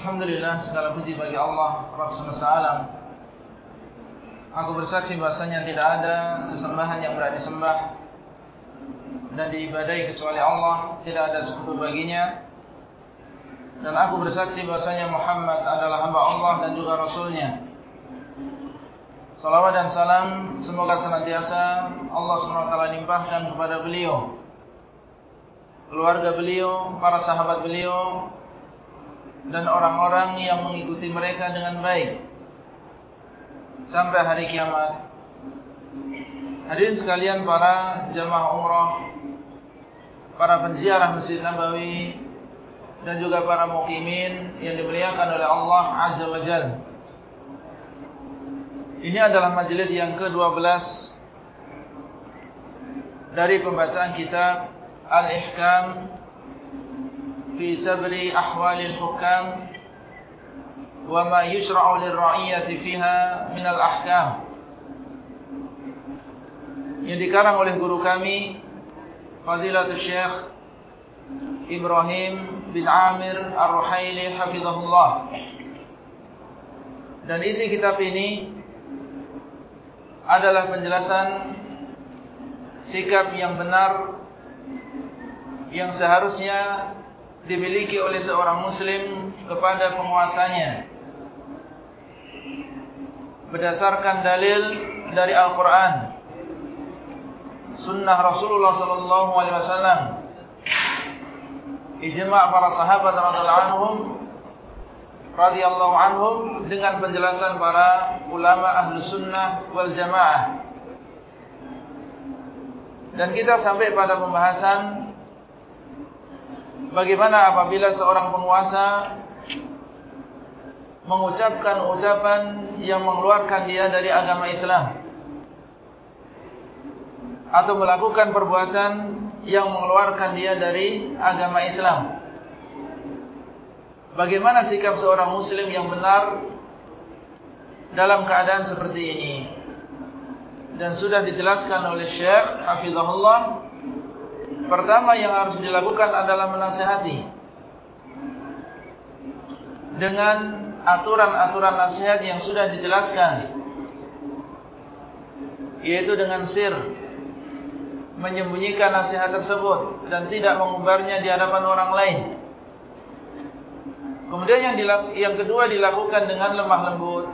Alhamdulillah segala puji bagi Allah Rabb semesta alam. Aku bersaksi bahasanya tidak ada sesembahan yang berada disembah Dan diibadai kecuali Allah. Tidak ada sekutu baginya. Dan aku bersaksi bahasanya Muhammad adalah hamba Allah dan juga Rasulnya. Salawat dan salam Semoga senantiasa Allah SWT limpahkan kepada beliau. Keluarga beliau, para sahabat beliau dan orang-orang yang mengikuti mereka dengan baik sampai hari kiamat. Hadirin sekalian para jemaah umrah, para penziarah Masjid Nabawi dan juga para mukimin yang dimuliakan oleh Allah Azza wa Jalla. Ini adalah majlis yang ke-12 dari pembacaan kitab Al-Ihkam في سبر أحوال الحكام وما يشرع للرعية فيها من الأحكام yang dikarang oleh guru kami Fadilatul Syekh Ibrahim bin Amir Ar-Ruhaili Hafizahullah dan isi kitab ini adalah penjelasan sikap yang benar yang seharusnya dimiliki oleh seorang muslim kepada penguasanya. Berdasarkan dalil dari Al-Quran sunnah Rasulullah sallallahu alaihi wasallam ijma' para sahabat radhiyallahu anhum radhiyallahu anhum dengan penjelasan para ulama ahlu sunnah wal jamaah. Dan kita sampai pada pembahasan Bagaimana apabila seorang penguasa mengucapkan ucapan yang mengeluarkan dia dari agama Islam atau melakukan perbuatan yang mengeluarkan dia dari agama Islam. Bagaimana sikap seorang muslim yang benar dalam keadaan seperti ini? Dan sudah dijelaskan oleh Syekh Hafizahullah Pertama yang harus dilakukan adalah menasihati Dengan aturan-aturan nasihat yang sudah dijelaskan. Yaitu dengan sir. Menyembunyikan nasihat tersebut Dan tidak mengumbarnya di hadapan orang lain. Kemudian yang, yang kedua dilakukan dengan lemah lembut.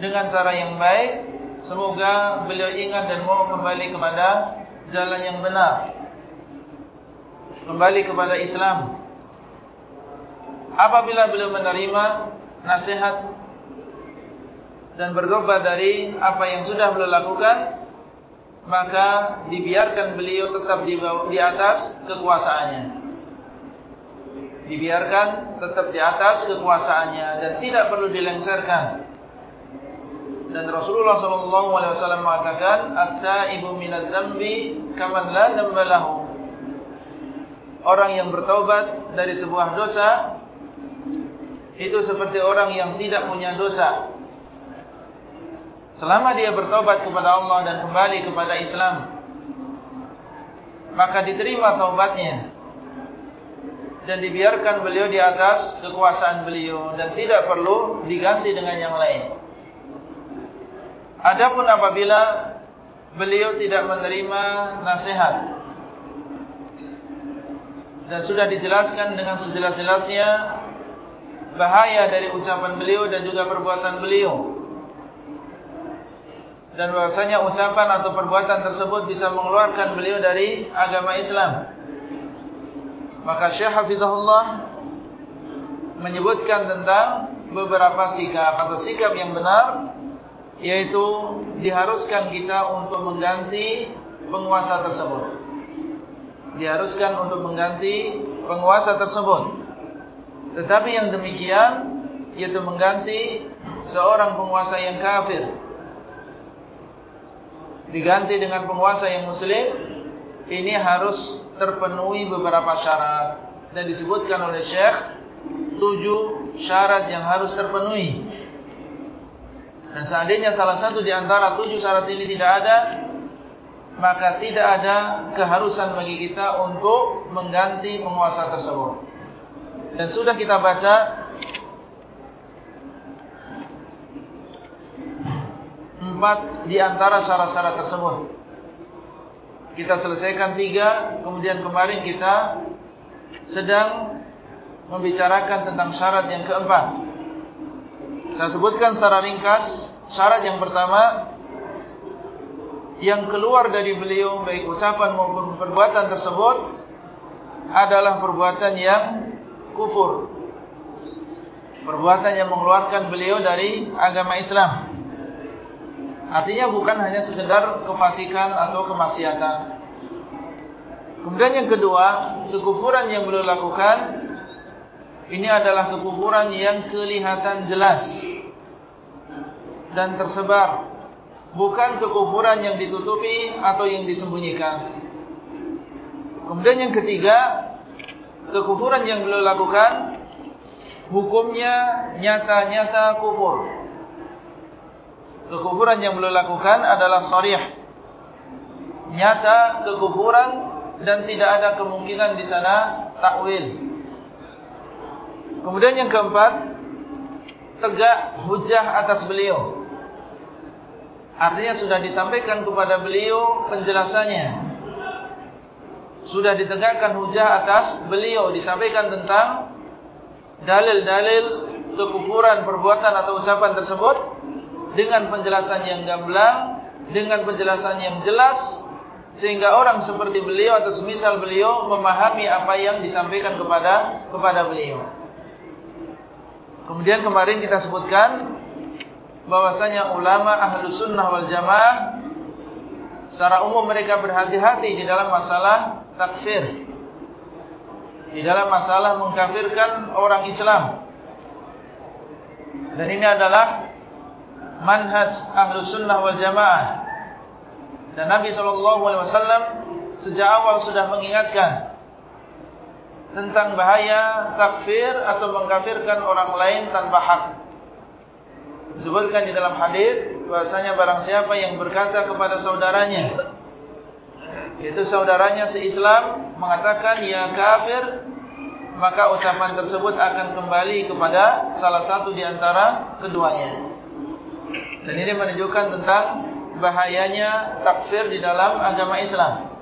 Dengan cara yang baik. Semoga beliau ingat dan mau kembali kepada jalan yang benar. Kembali kepada Islam. Apabila beliau menerima nasihat dan bertobat dari apa yang sudah beliau lakukan maka dibiarkan beliau tetap di, di atas kekuasaannya. Dibiarkan tetap di atas kekuasaannya dan tidak perlu dilengserkan dan Rasulullah SAW mengatakan At-taibu minad dambi Kaman la dambalahu Orang yang bertaubat Dari sebuah dosa Itu seperti orang yang tidak punya dosa. Selama dia bertaubat kepada Allah Dan kembali kepada Islam Maka diterima taubatnya. Dan dibiarkan beliau di atas Kekuasaan beliau Dan tidak perlu diganti dengan yang lain Adapun apabila beliau tidak menerima nasihat dan sudah dijelaskan dengan sejelas-jelasnya bahaya dari ucapan beliau dan juga perbuatan beliau dan bahasanya ucapan atau perbuatan tersebut bisa mengeluarkan beliau dari agama Islam maka Syekh Hafizahullah menyebutkan tentang beberapa sikap atau sikap yang benar yaitu diharuskan kita untuk mengganti penguasa tersebut. Diharuskan untuk mengganti penguasa tersebut. Tetapi yang demikian yaitu mengganti seorang penguasa yang kafir. Diganti dengan penguasa yang muslim, ini harus terpenuhi beberapa syarat dan disebutkan oleh Syekh tujuh syarat yang harus terpenuhi. Dan seandainya salah satu di antara tujuh syarat ini tidak ada, maka tidak ada keharusan bagi kita untuk mengganti penguasa tersebut. Dan sudah kita baca empat di antara syarat-syarat tersebut. Kita selesaikan tiga, kemudian kemarin kita sedang membicarakan tentang syarat yang keempat. Saya sebutkan secara ringkas, syarat yang pertama yang keluar dari beliau baik ucapan maupun perbuatan tersebut adalah perbuatan yang kufur. Perbuatan yang mengeluarkan beliau dari agama Islam. Artinya bukan hanya sekedar kefasikan atau kemaksiatan. Kemudian yang kedua, kekufuran yang beliau lakukan ini adalah kekufuran yang kelihatan jelas dan tersebar. Bukan kekufuran yang ditutupi atau yang disembunyikan. Kemudian yang ketiga, kekufuran yang beliau lakukan hukumnya nyata-nyata kufur. Kekufuran yang beliau lakukan adalah sharih. Nyata kekufuran dan tidak ada kemungkinan di sana takwil. Kemudian yang keempat, tegak hujah atas beliau. Artinya sudah disampaikan kepada beliau penjelasannya sudah ditegakkan hujah atas beliau disampaikan tentang dalil-dalil kekufuran perbuatan atau ucapan tersebut dengan penjelasan yang gamblang dengan penjelasan yang jelas sehingga orang seperti beliau atau semisal beliau memahami apa yang disampaikan kepada kepada beliau. Kemudian kemarin kita sebutkan bahwasanya ulama ahlu sunnah wal jamaah secara umum mereka berhati-hati di dalam masalah takfir. Di dalam masalah mengkafirkan orang Islam. Dan ini adalah manhaj ahlu sunnah wal jamaah. Dan Nabi SAW sejak awal sudah mengingatkan tentang bahaya takfir atau mengkafirkan orang lain tanpa hak. Disebutkan di dalam hadis bahasanya barang siapa yang berkata kepada saudaranya itu saudaranya se-Islam mengatakan ya kafir maka ucapan tersebut akan kembali kepada salah satu di antara keduanya. Dan ini menunjukkan tentang bahayanya takfir di dalam agama Islam.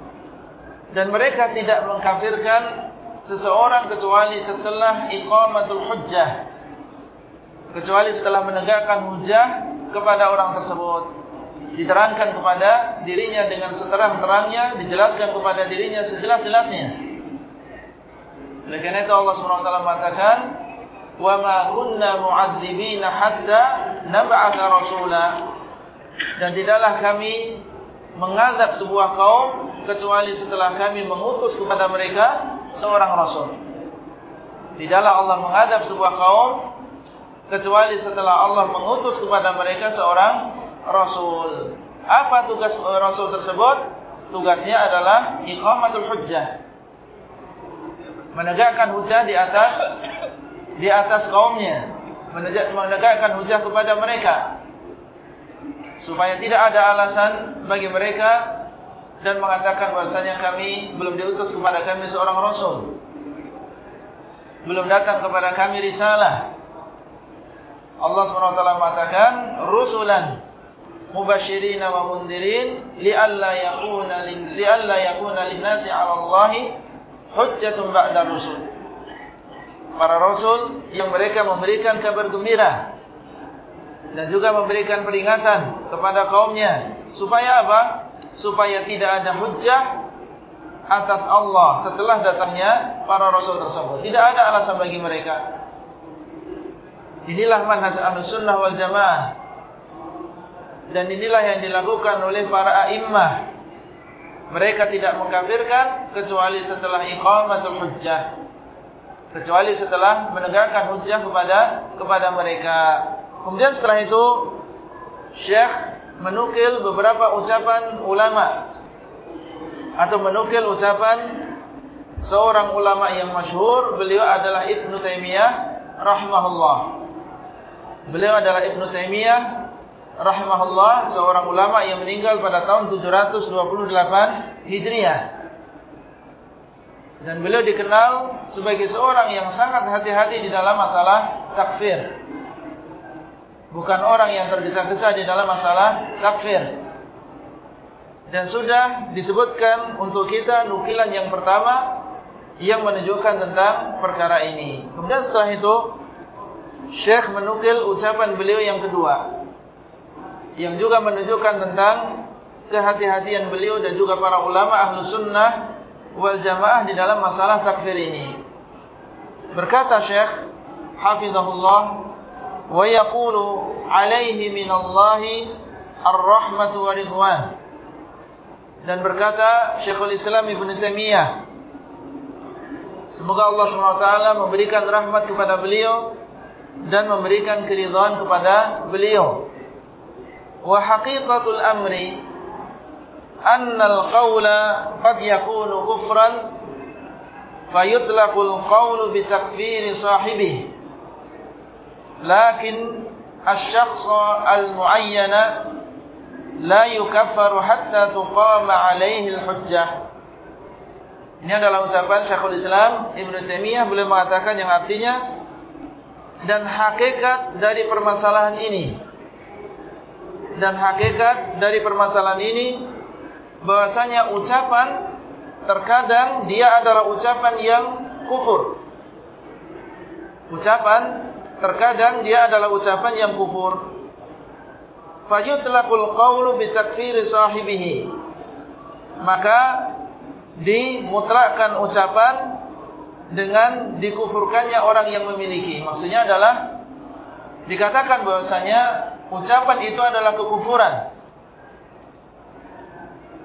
Dan mereka tidak mengkafirkan seseorang kecuali setelah iqamatul hujjah kecuali setelah menegakkan hujjah kepada orang tersebut diterangkan kepada dirinya dengan seterang-terangnya dijelaskan kepada dirinya sejelas-jelasnya. Oleh karena itu Allah SWT mengatakan wa ma kunna mu'adzibina hatta nab'atha rasula. Dan tidaklah kami mengazab sebuah kaum kecuali setelah kami mengutus kepada mereka seorang Rasul. Tidaklah Allah mengadab sebuah kaum, kecuali setelah Allah mengutus kepada mereka seorang Rasul. Apa tugas Rasul tersebut? Tugasnya adalah iqamatul hujjah. Menegakkan hujjah di atas di atas kaumnya. Menegakkan hujjah kepada mereka. Supaya tidak ada alasan bagi mereka dan mengatakan bahasanya kami belum diutus kepada kami seorang Rasul. Belum datang kepada kami risalah. Allah SWT mengatakan Rusulan mubashirin wa mundirin li'alla yakuna yakuna lin-nasi 'ala Allahi hujjatun ba'da rusul. Para rasul yang mereka memberikan kabar gembira dan juga memberikan peringatan kepada kaumnya supaya apa? Supaya tidak ada hujjah atas Allah setelah datangnya para rasul tersebut. Tidak ada alasan bagi mereka. Inilah manhaj Ahlussunnah wal Jamaah dan inilah yang dilakukan oleh para a'immah. Mereka tidak mengkafirkan kecuali setelah iqamatul hujjah. Kecuali setelah menegakkan hujjah kepada kepada mereka. Kemudian setelah itu Syekh menukil beberapa ucapan ulama atau menukil ucapan seorang ulama yang masyhur, beliau adalah Ibnu Taimiyah rahimahullah. Beliau adalah Ibnu Taimiyah rahimahullah seorang ulama yang meninggal pada tahun 728 Hijriah. Dan beliau dikenal sebagai seorang yang sangat hati-hati di dalam masalah takfir. Bukan orang yang tergesa-gesa di dalam masalah takfir. Dan sudah disebutkan untuk kita nukilan yang pertama yang menunjukkan tentang perkara ini. Kemudian setelah itu, Syekh menukil ucapan beliau yang kedua. Yang juga menunjukkan tentang kehati-hatian beliau dan juga para ulama ahlu sunnah wal jamaah di dalam masalah takfir ini. Berkata Syekh hafizahullah yaqulu alaihi minallahi ar-rahmatu wa ridwan. Dan berkata Syekhul Islam Ibn Taimiyah Semoga Allah SWT memberikan rahmat kepada beliau dan memberikan keridhaan kepada beliau. Wa haqiqatul amri anna al-qawla qad yakunu kufran fayutlaqul qawlu bi takfiri sahibihi lakin asy-syakhs al-mu'ayyana la yukaffaru hatta tuqama 'alayhi al-hujjah ini adalah ucapan Syekhul Islam Ibn Taimiyah beliau mengatakan yang artinya dan hakikat dari permasalahan ini dan hakikat dari permasalahan ini bahwasanya ucapan terkadang dia adalah ucapan yang kufur. Ucapan terkadang dia adalah ucapan yang kufur. Fayutlaqul qawlu bi takfiri sahibihi. Maka dimutrakkan ucapan dengan dikufurkannya orang yang memiliki. Maksudnya adalah dikatakan bahwasanya ucapan itu adalah kekufuran.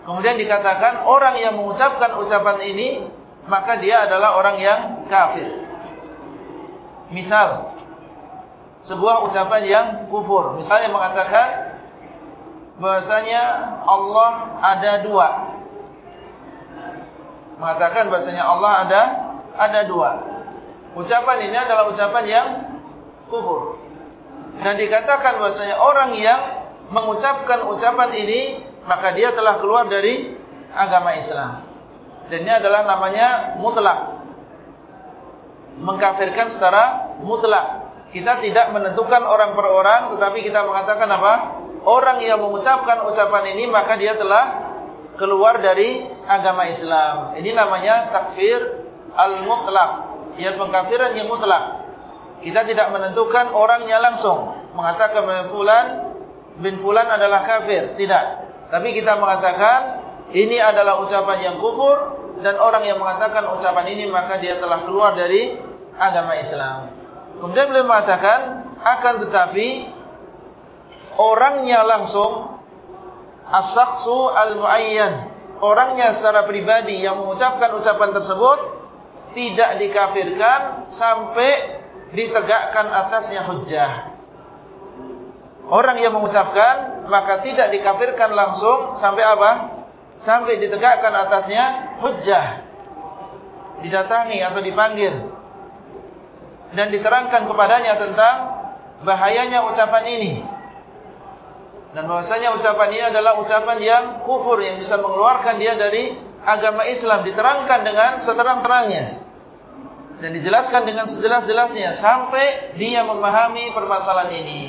Kemudian dikatakan orang yang mengucapkan ucapan ini maka dia adalah orang yang kafir. Misal sebuah ucapan yang kufur, misalnya mengatakan bahasanya Allah ada dua. Mengatakan bahasanya Allah ada ada dua. Ucapan ini adalah ucapan yang kufur. Dan dikatakan bahasanya orang yang mengucapkan ucapan ini maka dia telah keluar dari agama Islam. Dan ini adalah namanya mutlak. Mengkafirkan secara mutlak. Kita tidak menentukan orang per orang, tetapi kita mengatakan apa? Orang yang mengucapkan ucapan ini, maka dia telah keluar dari agama Islam. Ini namanya takfir al-mutlak. Yang pengkafiran yang mutlak. Kita tidak menentukan orangnya langsung. Mengatakan Fulan bin Fulan adalah kafir. Tidak. Tapi kita mengatakan ini adalah ucapan yang kufur dan orang yang mengatakan ucapan ini maka dia telah keluar dari agama Islam. Kemudian beliau mengatakan akan tetapi orangnya langsung as-shakhsu al-muayyan, orangnya secara pribadi yang mengucapkan ucapan tersebut tidak dikafirkan sampai ditegakkan atasnya hujjah. Orang yang mengucapkan maka tidak dikafirkan langsung sampai apa? Sampai ditegakkan atasnya hujjah. Didatangi atau dipanggil. Dan diterangkan kepadanya tentang bahayanya ucapan ini. Dan bahwasanya ucapan ini adalah ucapan yang kufur yang bisa mengeluarkan dia dari agama Islam. Diterangkan dengan seterang-terangnya. Dan dijelaskan dengan sejelas-jelasnya sampai dia memahami permasalahan ini.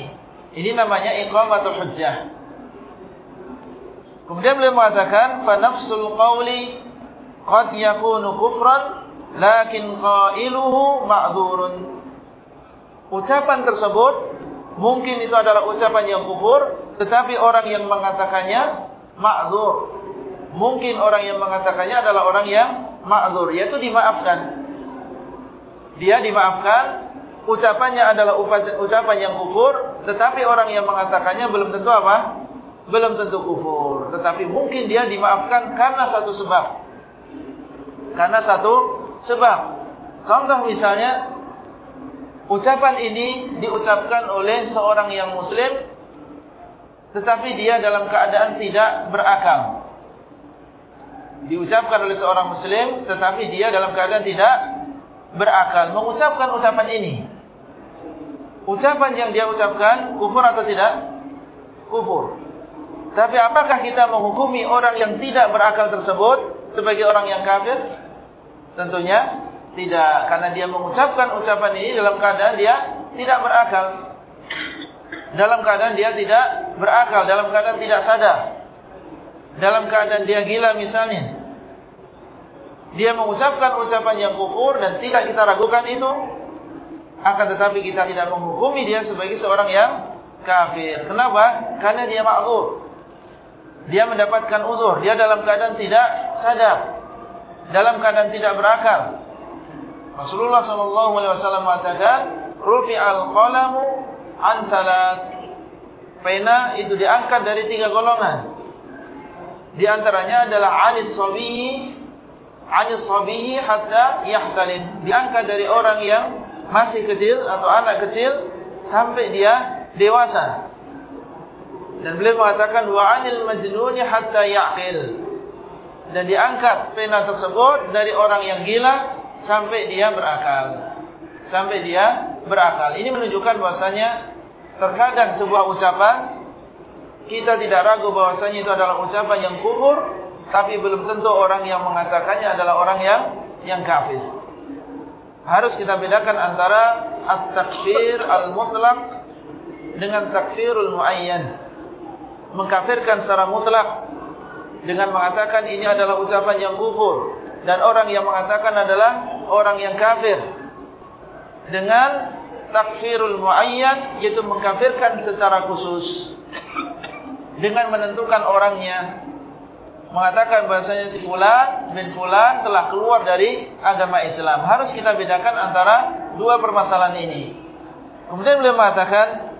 Ini namanya iqamatul hujjah. Kemudian beliau mengatakan nafsul qawli qad yakunu kufran lakin qailuhu ma'dzurun. Ucapan tersebut mungkin itu adalah ucapan yang kufur tetapi orang yang mengatakannya ma'dzur. Mungkin orang yang mengatakannya adalah orang yang ma'dzur yaitu dimaafkan. Dia dimaafkan ucapannya adalah ucapan yang kufur, tetapi orang yang mengatakannya belum tentu apa? Belum tentu kufur, tetapi mungkin dia dimaafkan karena satu sebab. Karena satu sebab. Contoh misalnya, ucapan ini diucapkan oleh seorang yang muslim, tetapi dia dalam keadaan tidak berakal. Diucapkan oleh seorang muslim, tetapi dia dalam keadaan tidak berakal mengucapkan ucapan ini ucapan yang dia ucapkan kufur atau tidak? Kufur. Tapi apakah kita menghukumi orang yang tidak berakal tersebut sebagai orang yang kafir? Tentunya tidak karena dia mengucapkan ucapan ini dalam keadaan dia tidak berakal. Dalam keadaan dia tidak berakal, dalam keadaan tidak sadar. Dalam keadaan dia gila misalnya. Dia mengucapkan ucapan yang kufur dan tidak kita ragukan itu. Akan tetapi kita tidak menghukumi dia sebagai seorang yang kafir. Kenapa? Karena dia ma'zur. Dia mendapatkan uzur. Dia dalam keadaan tidak sadar. Dalam keadaan tidak berakal. Rasulullah sallallahu alaihi wasallam mengatakan, "Rufi'al qalamu an thalath." Pena itu diangkat dari tiga golongan. Di antaranya adalah anis sabihi, anis sabihi hatta yahtalim. Diangkat dari orang yang masih kecil atau anak kecil sampai dia dewasa. Dan beliau mengatakan wa anil majnuni hatta yaqil. Dan diangkat pena tersebut dari orang yang gila sampai dia berakal. Sampai dia berakal. Ini menunjukkan bahasanya terkadang sebuah ucapan kita tidak ragu bahasanya itu adalah ucapan yang kufur, tapi belum tentu orang yang mengatakannya adalah orang yang yang kafir. Harus kita bedakan antara at-takfir al-mutlaq dengan takfirul muayyan. Mengkafirkan secara mutlak dengan mengatakan ini adalah ucapan yang kufur dan orang yang mengatakan adalah orang yang kafir. Dengan takfirul muayyan yaitu mengkafirkan secara khusus. Dengan menentukan orangnya. Mengatakan bahasanya si fulan bin fulan telah keluar dari agama Islam. Harus kita bedakan antara dua permasalahan ini. Kemudian beliau mengatakan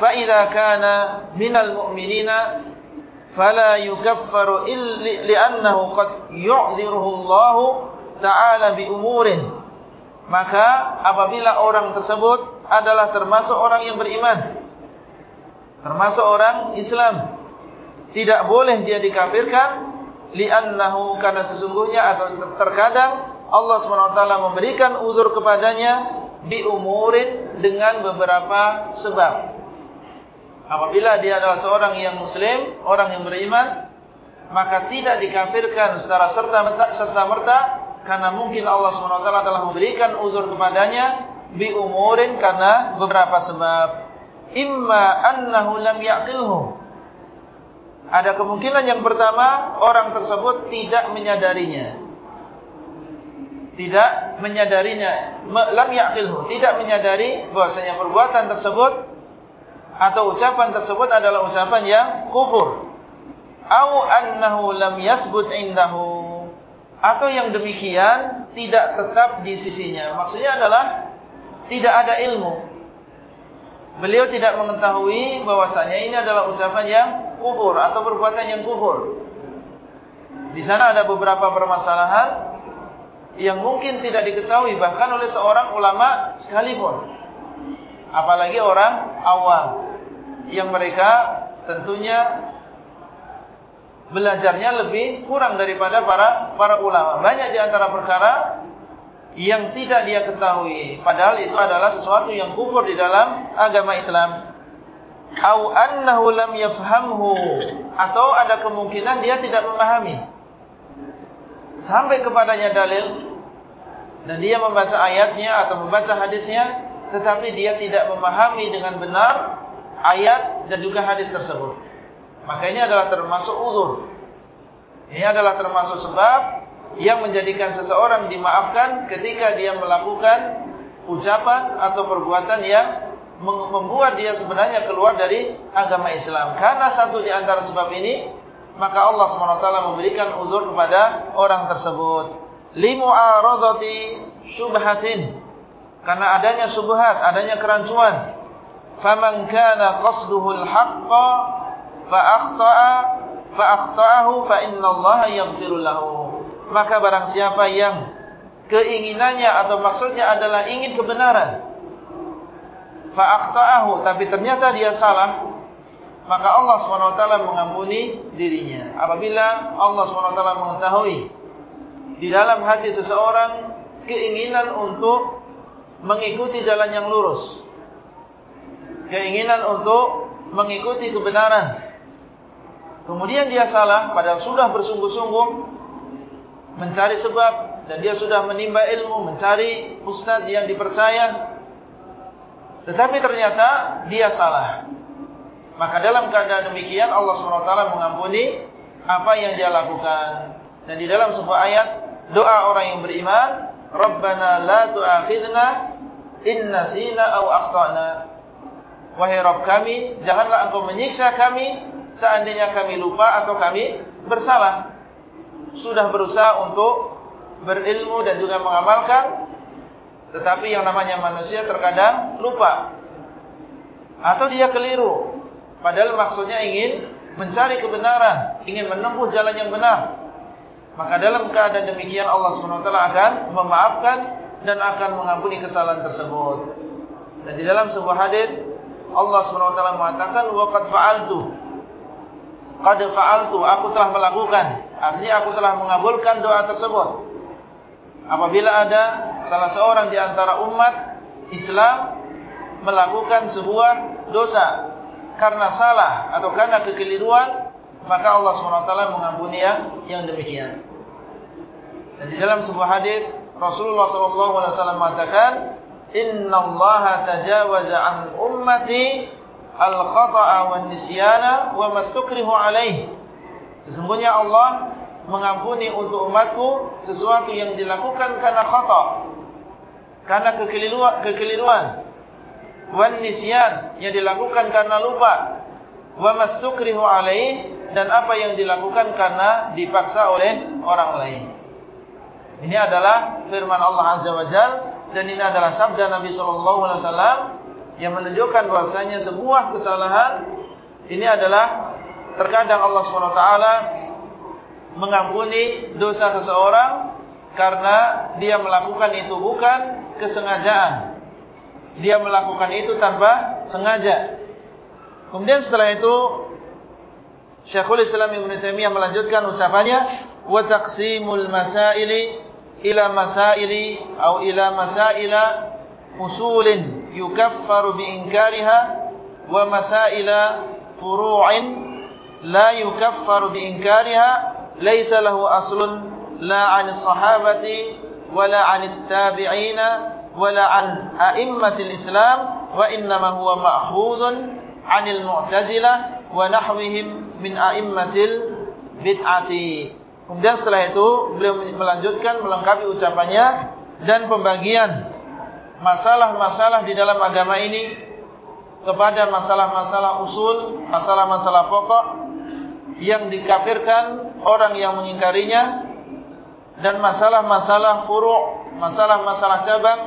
fa idza kana minal mu'minina yukaffaru illi li'annahu qad yu'dhiruhu Allah taala bi umurin maka apabila orang tersebut adalah termasuk orang yang beriman termasuk orang Islam tidak boleh dia dikafirkan li'annahu karena sesungguhnya atau terkadang Allah SWT memberikan uzur kepadanya bi umurin dengan beberapa sebab apabila dia adalah seorang yang muslim, orang yang beriman, maka tidak dikafirkan secara serta-merta serta merta karena mungkin Allah SWT telah memberikan uzur kepadanya bi umurin karena beberapa sebab. Imma annahu lam yaqilhu. Ada kemungkinan yang pertama orang tersebut tidak menyadarinya. Tidak menyadarinya, lam yaqilhu, tidak menyadari bahwasanya perbuatan tersebut atau ucapan tersebut adalah ucapan yang kufur. Au annahu lam yathbut indahu. Atau yang demikian tidak tetap di sisinya. Maksudnya adalah tidak ada ilmu. Beliau tidak mengetahui bahwasanya ini adalah ucapan yang kufur atau perbuatan yang kufur. Di sana ada beberapa permasalahan yang mungkin tidak diketahui bahkan oleh seorang ulama sekalipun. Apalagi orang awam yang mereka tentunya belajarnya lebih kurang daripada para para ulama. Banyak di antara perkara yang tidak dia ketahui, padahal itu adalah sesuatu yang kufur di dalam agama Islam. Au annahu lam yafhamhu atau ada kemungkinan dia tidak memahami. Sampai kepadanya dalil dan dia membaca ayatnya atau membaca hadisnya tetapi dia tidak memahami dengan benar ayat dan juga hadis tersebut. Maka ini adalah termasuk uzur. Ini adalah termasuk sebab yang menjadikan seseorang dimaafkan ketika dia melakukan ucapan atau perbuatan yang membuat dia sebenarnya keluar dari agama Islam. Karena satu di antara sebab ini, maka Allah SWT memberikan uzur kepada orang tersebut. Limu'aradati syubhatin. Karena adanya subhat, adanya kerancuan qasduhu al-haqqa fa akhta'a fa akhta'ahu fa innallaha yaghfiru lahu maka barang siapa yang keinginannya atau maksudnya adalah ingin kebenaran akhta'ahu tapi ternyata dia salah maka Allah SWT mengampuni dirinya. Apabila Allah SWT mengetahui di dalam hati seseorang keinginan untuk mengikuti jalan yang lurus keinginan untuk mengikuti kebenaran. Kemudian dia salah padahal sudah bersungguh-sungguh mencari sebab dan dia sudah menimba ilmu, mencari ustaz yang dipercaya, tetapi ternyata dia salah. Maka dalam keadaan demikian Allah SWT mengampuni apa yang dia lakukan. Dan di dalam sebuah ayat, doa orang yang beriman, Rabbana la tu'akhidna inna sina au akhtana. Wahai Rabb kami, janganlah engkau menyiksa kami seandainya kami lupa atau kami bersalah. Sudah berusaha untuk berilmu dan juga mengamalkan tetapi yang namanya manusia terkadang lupa. Atau dia keliru. Padahal maksudnya ingin mencari kebenaran ingin menempuh jalan yang benar. Maka dalam keadaan demikian Allah SWT akan memaafkan dan akan mengampuni kesalahan tersebut. Dan di dalam sebuah hadis Allah SWT mengatakan waqad fa'altu. Qad fa'altu. Aku telah melakukan. Artinya aku telah mengabulkan doa tersebut. Apabila ada salah seorang di antara umat Islam melakukan sebuah dosa karena salah atau karena kekeliruan maka Allah SWT mengampuni yang, yang demikian. Dan di dalam sebuah hadis Rasulullah SAW mengatakan Inna Allah tajawaza an ummati al-khata'a wa nisyana wa mastukrihu alaih sesungguhnya Allah mengampuni untuk umatku sesuatu yang dilakukan karena khata karena kekeliruan kekeliruan. Wan nisyan yang dilakukan karena lupa. Wa mastukrihu alaih dan apa yang dilakukan karena dipaksa oleh orang lain. Ini adalah firman Allah azza wajal dan ini adalah sabda Nabi sallallahu alaihi wasallam yang menunjukkan bahwasanya sebuah kesalahan ini adalah terkadang Allah Subhanahu wa taala mengampuni dosa seseorang karena dia melakukan itu bukan kesengajaan. Dia melakukan itu tanpa sengaja. Kemudian setelah itu Syekhul Islam Ibn Taimiyah melanjutkan ucapannya wa taqsimul masaili ila masaili atau ila masaila usulin yukaffaru bi inkariha wa masaila furu'in la yukaffaru bi inkariha laisa lahu aslun la 'anil sahabati wala 'anit tabi'ina wala 'an a'immatil islam wa innama huwa ma'khudun 'anil mu'tazilah kemudian setelah itu beliau melanjutkan melengkapi ucapannya dan pembagian masalah-masalah di dalam agama ini kepada masalah-masalah usul, masalah-masalah pokok yang dikafirkan orang yang mengingkarinya dan masalah-masalah furu' masalah-masalah cabang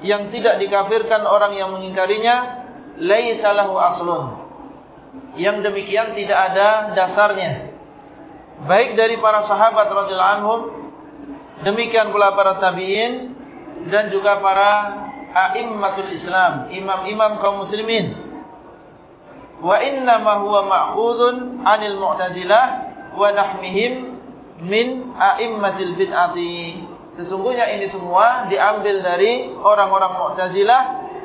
yang tidak dikafirkan orang yang mengingkarinya laisa lahu aslun. Yang demikian tidak ada dasarnya baik dari para sahabat radhiyallahu anhum demikian pula para tabi'in dan juga para a'immatul Islam imam-imam kaum muslimin wa inna ma huwa ma'khudun 'anil mu'tazilah wa nahmihim min a'immatil bid'ati. Sesungguhnya ini semua diambil dari orang-orang Mu'tazilah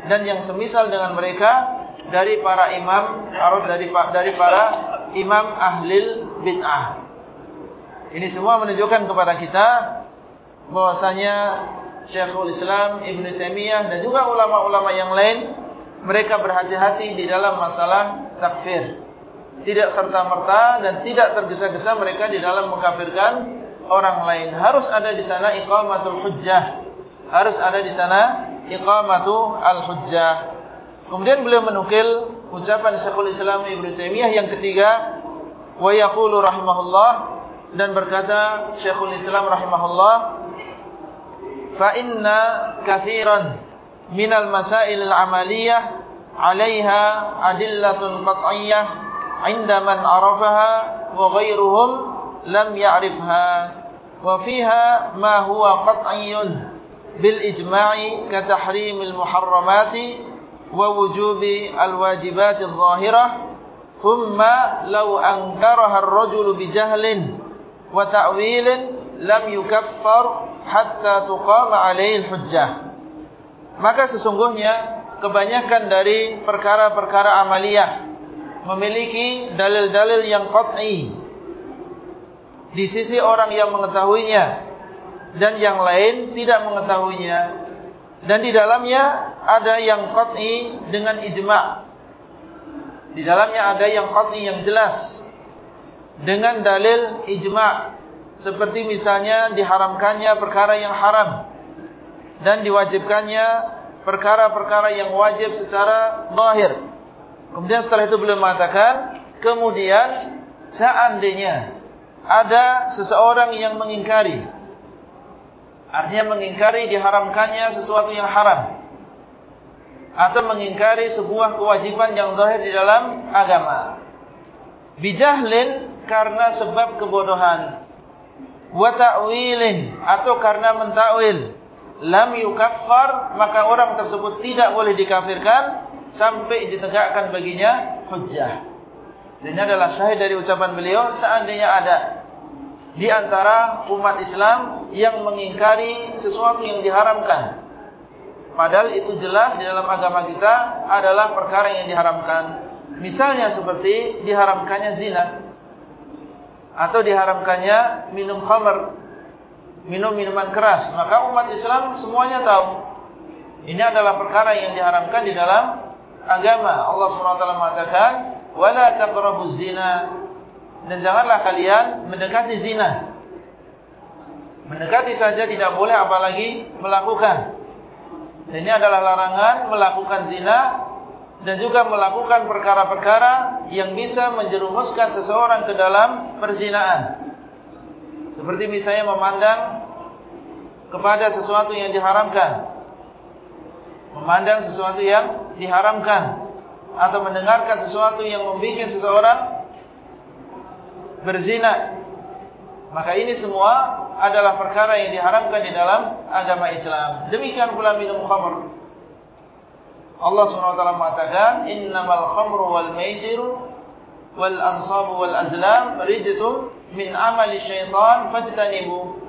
dan yang semisal dengan mereka dari para imam atau dari dari para imam ahlil bid'ah. Ini semua menunjukkan kepada kita bahwasanya Syekhul Islam Ibn Taimiyah dan juga ulama-ulama yang lain mereka berhati-hati di dalam masalah takfir tidak serta-merta dan tidak tergesa-gesa mereka di dalam mengkafirkan orang lain. Harus ada di sana iqamatul hujjah. Harus ada di sana iqamatul al-hujjah. Kemudian beliau menukil ucapan Syekhul Islam Ibn Taimiyah yang ketiga. Wa yaqulu rahimahullah. Dan berkata Syekhul Islam rahimahullah. Fa inna kathiran minal masail al-amaliyah alaiha adillatun qat'iyah عند من عرفها وغيرهم لم يعرفها وفيها ما هو قطعي بالإجماع كتحريم المحرمات ووجوب الواجبات الظاهرة ثم لو أنكرها الرجل wa ta'wilin lam yukaffar hatta tuqama alaihi hujjah maka sesungguhnya kebanyakan dari perkara-perkara amaliyah memiliki dalil-dalil yang qat'i. Di sisi orang yang mengetahuinya dan yang lain tidak mengetahuinya. Dan di dalamnya ada yang qat'i dengan ijma' di dalamnya ada yang qat'i yang jelas. Dengan dalil ijma' seperti misalnya diharamkannya perkara yang haram dan diwajibkannya perkara-perkara yang wajib secara zahir kemudian setelah itu beliau mengatakan kemudian seandainya ada seseorang yang mengingkari Artinya mengingkari diharamkannya sesuatu yang haram. Atau mengingkari sebuah kewajiban yang zahir di dalam agama. Bijahlin karena sebab kebodohan. Wa ta'wilin atau karena mentakwil. Lam yukaffar maka orang tersebut tidak boleh dikafirkan sampai ditegakkan baginya hujjah. Ini adalah syahid dari ucapan beliau seandainya ada di antara umat Islam yang mengingkari sesuatu yang diharamkan. Padahal itu jelas di dalam agama kita adalah perkara yang diharamkan. Misalnya seperti diharamkannya zina. atau diharamkannya minum khamar, minum minuman keras. Maka umat Islam semuanya tahu. Ini adalah perkara yang diharamkan di dalam agama. Allah SWT mengatakan, "Wala taqrabuz zina." Dan janganlah kalian mendekati zina. Mendekati saja tidak boleh apalagi melakukan. Dan ini adalah larangan melakukan zina dan juga melakukan perkara-perkara yang bisa menjerumuskan seseorang ke dalam perzinaan. Seperti misalnya memandang kepada sesuatu yang diharamkan. Memandang sesuatu yang diharamkan atau mendengarkan sesuatu yang membuat seseorang berzina. Maka ini semua adalah perkara yang diharamkan di dalam agama Islam. Demikian pula minum khamr. Allah SWT mengatakan, Innamal khamru wal maisiru wal ansabu wal azlam rijisum min amali syaitan fajtanibu.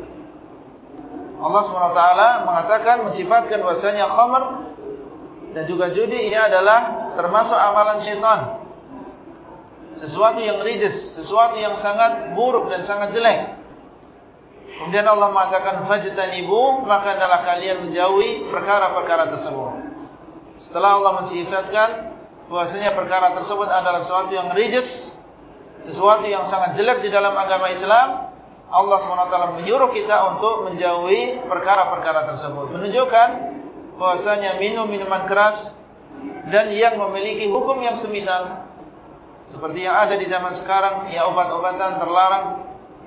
Allah SWT mengatakan, mensifatkan bahasanya khamr dan juga judi ini adalah termasuk amalan syaitan sesuatu yang rijis, sesuatu yang sangat buruk dan sangat jelek. Kemudian Allah mengatakan fajtanibu maka adalah kalian menjauhi perkara-perkara tersebut. Setelah Allah mensifatkan bahwasanya perkara tersebut adalah sesuatu yang rijis, sesuatu yang sangat jelek di dalam agama Islam, Allah SWT menyuruh kita untuk menjauhi perkara-perkara tersebut. Menunjukkan bahwasanya minum minuman keras dan yang memiliki hukum yang semisal seperti yang ada di zaman sekarang, ya obat-obatan terlarang,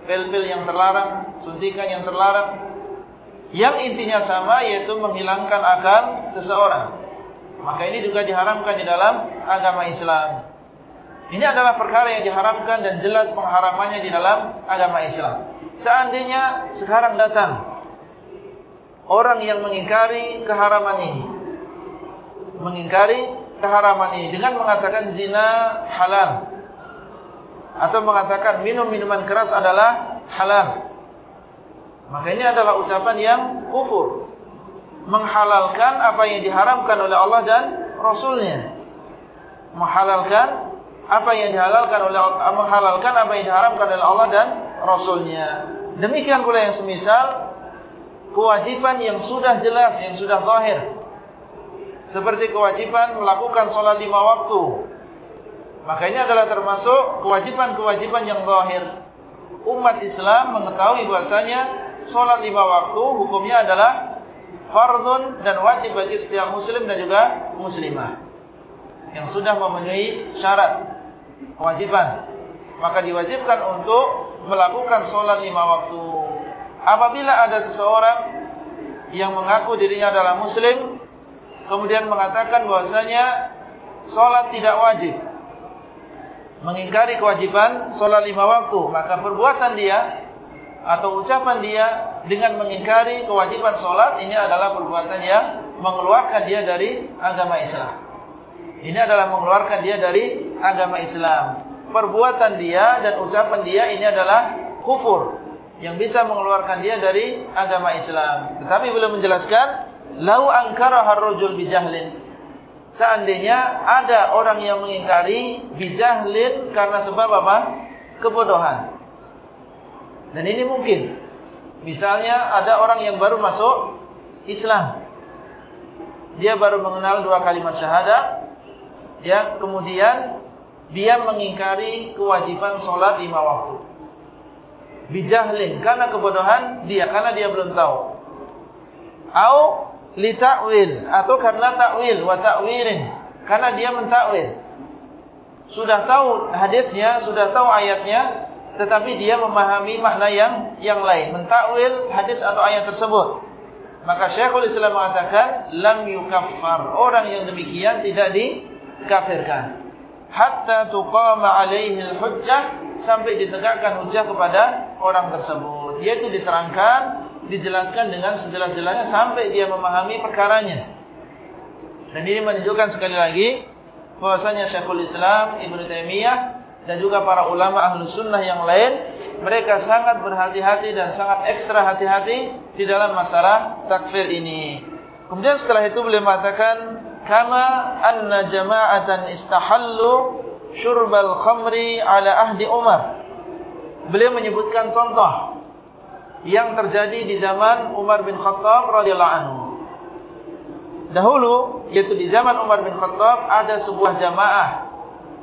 pil-pil yang terlarang, suntikan yang terlarang. Yang intinya sama yaitu menghilangkan akal seseorang. Maka ini juga diharamkan di dalam agama Islam. Ini adalah perkara yang diharamkan dan jelas pengharamannya di dalam agama Islam. Seandainya sekarang datang orang yang mengingkari keharaman ini. Mengingkari keharaman ini dengan mengatakan zina halal atau mengatakan minum minuman keras adalah halal maka ini adalah ucapan yang kufur menghalalkan apa yang diharamkan oleh Allah dan Rasulnya menghalalkan apa yang dihalalkan oleh menghalalkan apa yang diharamkan oleh Allah dan Rasulnya demikian pula yang semisal kewajiban yang sudah jelas yang sudah zahir seperti kewajiban melakukan sholat lima waktu. Maka ini adalah termasuk kewajiban-kewajiban yang zahir. Umat Islam mengetahui bahasanya sholat lima waktu hukumnya adalah fardun dan wajib bagi setiap muslim dan juga muslimah. Yang sudah memenuhi syarat kewajiban. Maka diwajibkan untuk melakukan sholat lima waktu. Apabila ada seseorang yang mengaku dirinya adalah muslim kemudian mengatakan bahwasanya solat tidak wajib. Mengingkari kewajiban solat lima waktu. Maka perbuatan dia atau ucapan dia dengan mengingkari kewajiban solat ini adalah perbuatan yang mengeluarkan dia dari agama Islam. Ini adalah mengeluarkan dia dari agama Islam. Perbuatan dia dan ucapan dia ini adalah kufur yang bisa mengeluarkan dia dari agama Islam. Tetapi belum menjelaskan lau angkara harrojul bijahlin. Seandainya ada orang yang mengingkari bijahlin karena sebab apa? Kebodohan. Dan ini mungkin. Misalnya ada orang yang baru masuk Islam. Dia baru mengenal dua kalimat syahadat. Ya, kemudian dia mengingkari kewajiban solat lima waktu. Bijahlin, karena kebodohan dia, karena dia belum tahu. Au li ta'wil, atau karena ta'wil, wa ta'wilin, karena dia mentakwil. Sudah tahu hadisnya, sudah tahu ayatnya, tetapi dia memahami makna yang yang lain, mentakwil hadis atau ayat tersebut. Maka Syekhul Islam mengatakan lam yukaffar. Orang yang demikian tidak dikafirkan. Hatta tuqama alaihi al-hujjah sampai ditegakkan hujjah kepada orang tersebut. Yaitu diterangkan, dijelaskan dengan sejelas-jelasnya sampai dia memahami perkaranya. Dan ini menunjukkan sekali lagi bahwasanya Syekhul Islam Ibnu Taimiyah dan juga para ulama ahlu sunnah yang lain mereka sangat berhati-hati dan sangat ekstra hati-hati di dalam masalah takfir ini. Kemudian setelah itu beliau mengatakan kama anna jama'atan istahallu syurbal khamri ala ahdi Umar. Beliau menyebutkan contoh yang terjadi di zaman Umar bin Khattab radhiyallahu anhu. Dahulu yaitu di zaman Umar bin Khattab ada sebuah jamaah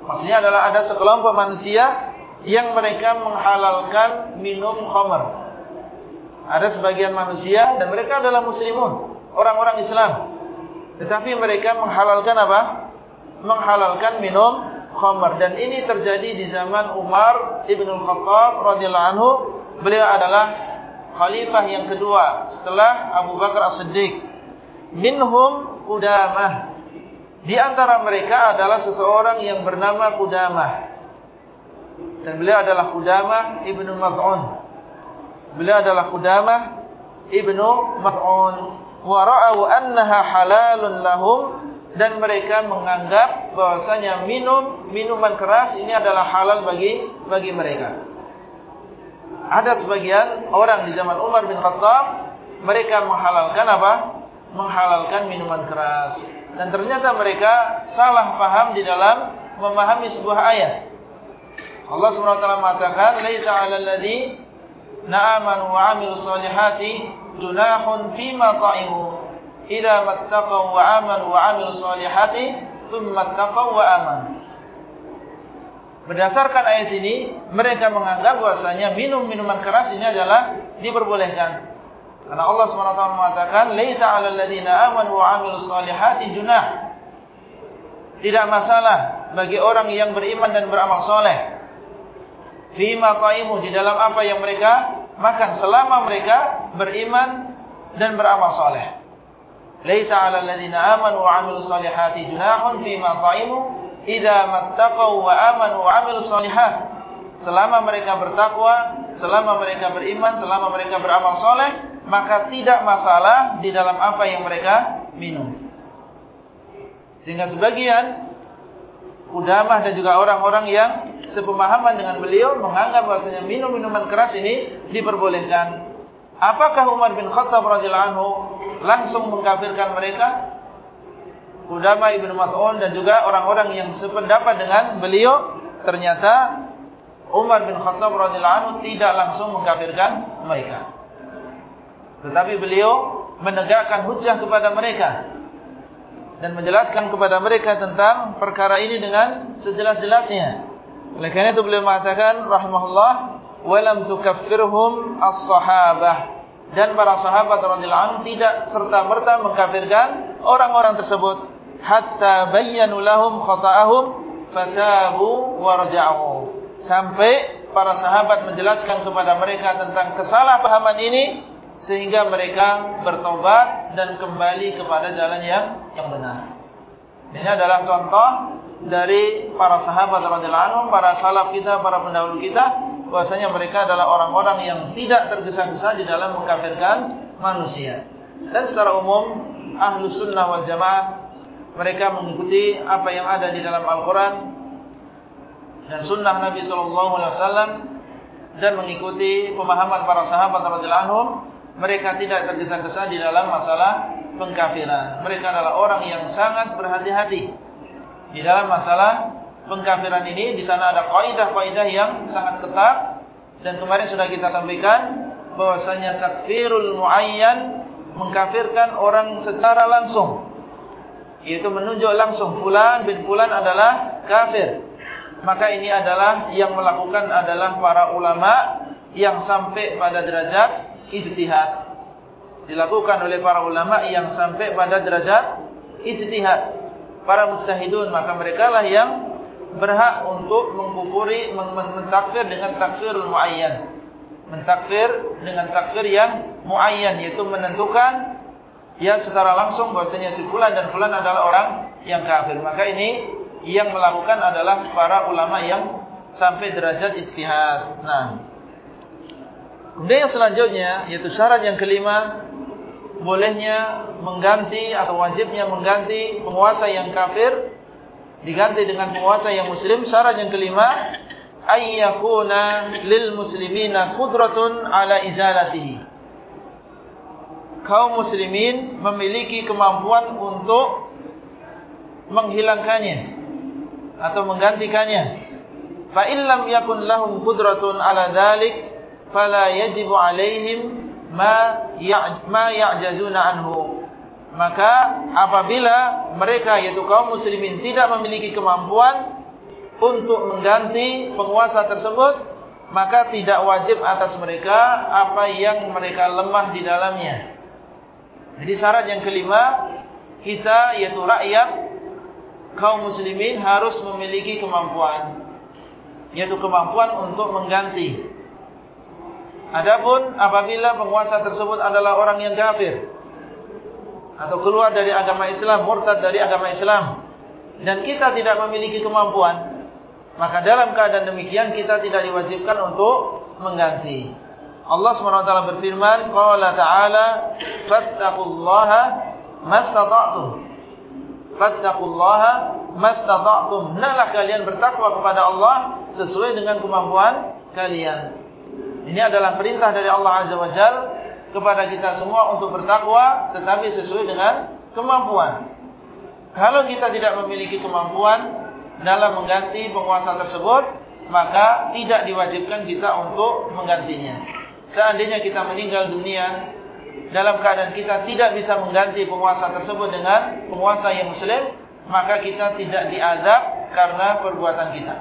Maksudnya adalah ada sekelompok manusia yang mereka menghalalkan minum khamr. Ada sebagian manusia dan mereka adalah muslimun, orang-orang Islam. Tetapi mereka menghalalkan apa? Menghalalkan minum khamr dan ini terjadi di zaman Umar Ibn Khattab radhiyallahu anhu. Beliau adalah khalifah yang kedua setelah Abu Bakar As-Siddiq. Minhum Qudamah di antara mereka adalah seseorang yang bernama Qudamah. Dan beliau adalah Qudamah Ibnu Maz'un. Beliau adalah Qudamah Ibnu Maz'un. Wa ra'au annaha halalun lahum. Dan mereka menganggap bahwasanya minum minuman keras ini adalah halal bagi bagi mereka. Ada sebagian orang di zaman Umar bin Khattab. Mereka menghalalkan apa? Menghalalkan minuman keras dan ternyata mereka salah paham di dalam memahami sebuah ayat. Allah SWT mengatakan, "Laisa 'alal ladzi na'amanu wa 'amilus solihati junahun fima ta'imu idza mattaqaw wa 'amanu wa 'amilus solihati tsumma taqaw wa amanu." Berdasarkan ayat ini, mereka menganggap bahwasanya minum minuman keras ini adalah diperbolehkan. Karena Allah SWT mengatakan, "Laisa 'alal ladzina amanu wa 'amilus solihati junah." Tidak masalah bagi orang yang beriman dan beramal soleh. Fima qaimu di dalam apa yang mereka makan selama mereka beriman dan beramal soleh. Laisa 'alal ladzina amanu wa 'amilus solihati junahun fima qaimu idza mattaqaw wa amanu wa 'amilus solihat. Selama mereka bertakwa, selama mereka beriman, selama mereka beramal soleh, maka tidak masalah di dalam apa yang mereka minum. Sehingga sebagian udamah dan juga orang-orang yang sepemahaman dengan beliau menganggap bahasanya minum minuman keras ini diperbolehkan. Apakah Umar bin Khattab radhiyallahu anhu langsung mengkafirkan mereka? Udamah ibnu Mas'ud dan juga orang-orang yang sependapat dengan beliau ternyata Umar bin Khattab radhiyallahu anhu tidak langsung mengkafirkan mereka. Tetapi beliau menegakkan hujah kepada mereka dan menjelaskan kepada mereka tentang perkara ini dengan sejelas-jelasnya. Oleh karena itu beliau mengatakan rahimahullah walam tukaffirhum as-sahabah. Dan para sahabat radhiyallahu anhum tidak serta-merta mengkafirkan orang-orang tersebut. Hatta bayyanu lahum khata'ahum fatabu warja'u sampai para sahabat menjelaskan kepada mereka tentang kesalahpahaman ini sehingga mereka bertobat dan kembali kepada jalan yang yang benar. Ini adalah contoh dari para sahabat radhiyallahu para salaf kita, para pendahulu kita, bahwasanya mereka adalah orang-orang yang tidak tergesa-gesa di dalam mengkafirkan manusia. Dan secara umum ahlu sunnah wal jamaah mereka mengikuti apa yang ada di dalam Al-Quran dan sunnah Nabi SAW dan mengikuti pemahaman para sahabat radhiyallahu anhum mereka tidak tergesa-gesa di dalam masalah pengkafiran. Mereka adalah orang yang sangat berhati-hati di dalam masalah pengkafiran ini. Di sana ada kaidah-kaidah yang sangat ketat dan kemarin sudah kita sampaikan bahwasanya takfirul muayyan mengkafirkan orang secara langsung. Yaitu menunjuk langsung fulan bin fulan adalah kafir. Maka ini adalah yang melakukan adalah para ulama yang sampai pada derajat ijtihad. Dilakukan oleh para ulama yang sampai pada derajat ijtihad. Para mustahidun maka mereka lah yang berhak untuk mengkufuri mentakfir dengan takfirul muayyan mentakfir dengan takfir yang muayyan yaitu menentukan ya secara langsung bahwasanya si fulan dan fulan adalah orang yang kafir maka ini yang melakukan adalah para ulama yang sampai derajat ijtihad nah kemudian yang selanjutnya yaitu syarat yang kelima bolehnya mengganti atau wajibnya mengganti penguasa yang kafir diganti dengan penguasa yang muslim. Syarat yang kelima ayyakuna lil muslimina qudratun ala izalatihi. Kaum muslimin memiliki kemampuan untuk menghilangkannya atau menggantikannya. Fa illam yakun lahum qudratun ala dhalik fala yajibu alaihim ma ma ya'jazuna anhu. Maka apabila mereka yaitu kaum muslimin tidak memiliki kemampuan untuk mengganti penguasa tersebut maka tidak wajib atas mereka apa yang mereka lemah di dalamnya. Jadi syarat yang kelima kita yaitu rakyat kaum muslimin harus memiliki kemampuan. Yaitu kemampuan untuk mengganti adapun apabila penguasa tersebut adalah orang yang kafir atau keluar dari agama Islam murtad dari agama Islam dan kita tidak memiliki kemampuan maka dalam keadaan demikian kita tidak diwajibkan untuk mengganti. Allah SWT berfirman, Qala ta'ala, Fattakullaha mastata'tum. Fattakullaha mastata'tum. Hendaklah kalian bertakwa kepada Allah sesuai dengan kemampuan kalian. Ini adalah perintah dari Allah Azza wa Jal kepada kita semua untuk bertakwa, tetapi sesuai dengan kemampuan. Kalau kita tidak memiliki kemampuan, dalam mengganti penguasa tersebut maka tidak diwajibkan kita untuk menggantinya. Seandainya kita meninggal dunia dalam keadaan kita tidak bisa mengganti penguasa tersebut dengan penguasa yang muslim maka kita tidak diadab karena perbuatan kita.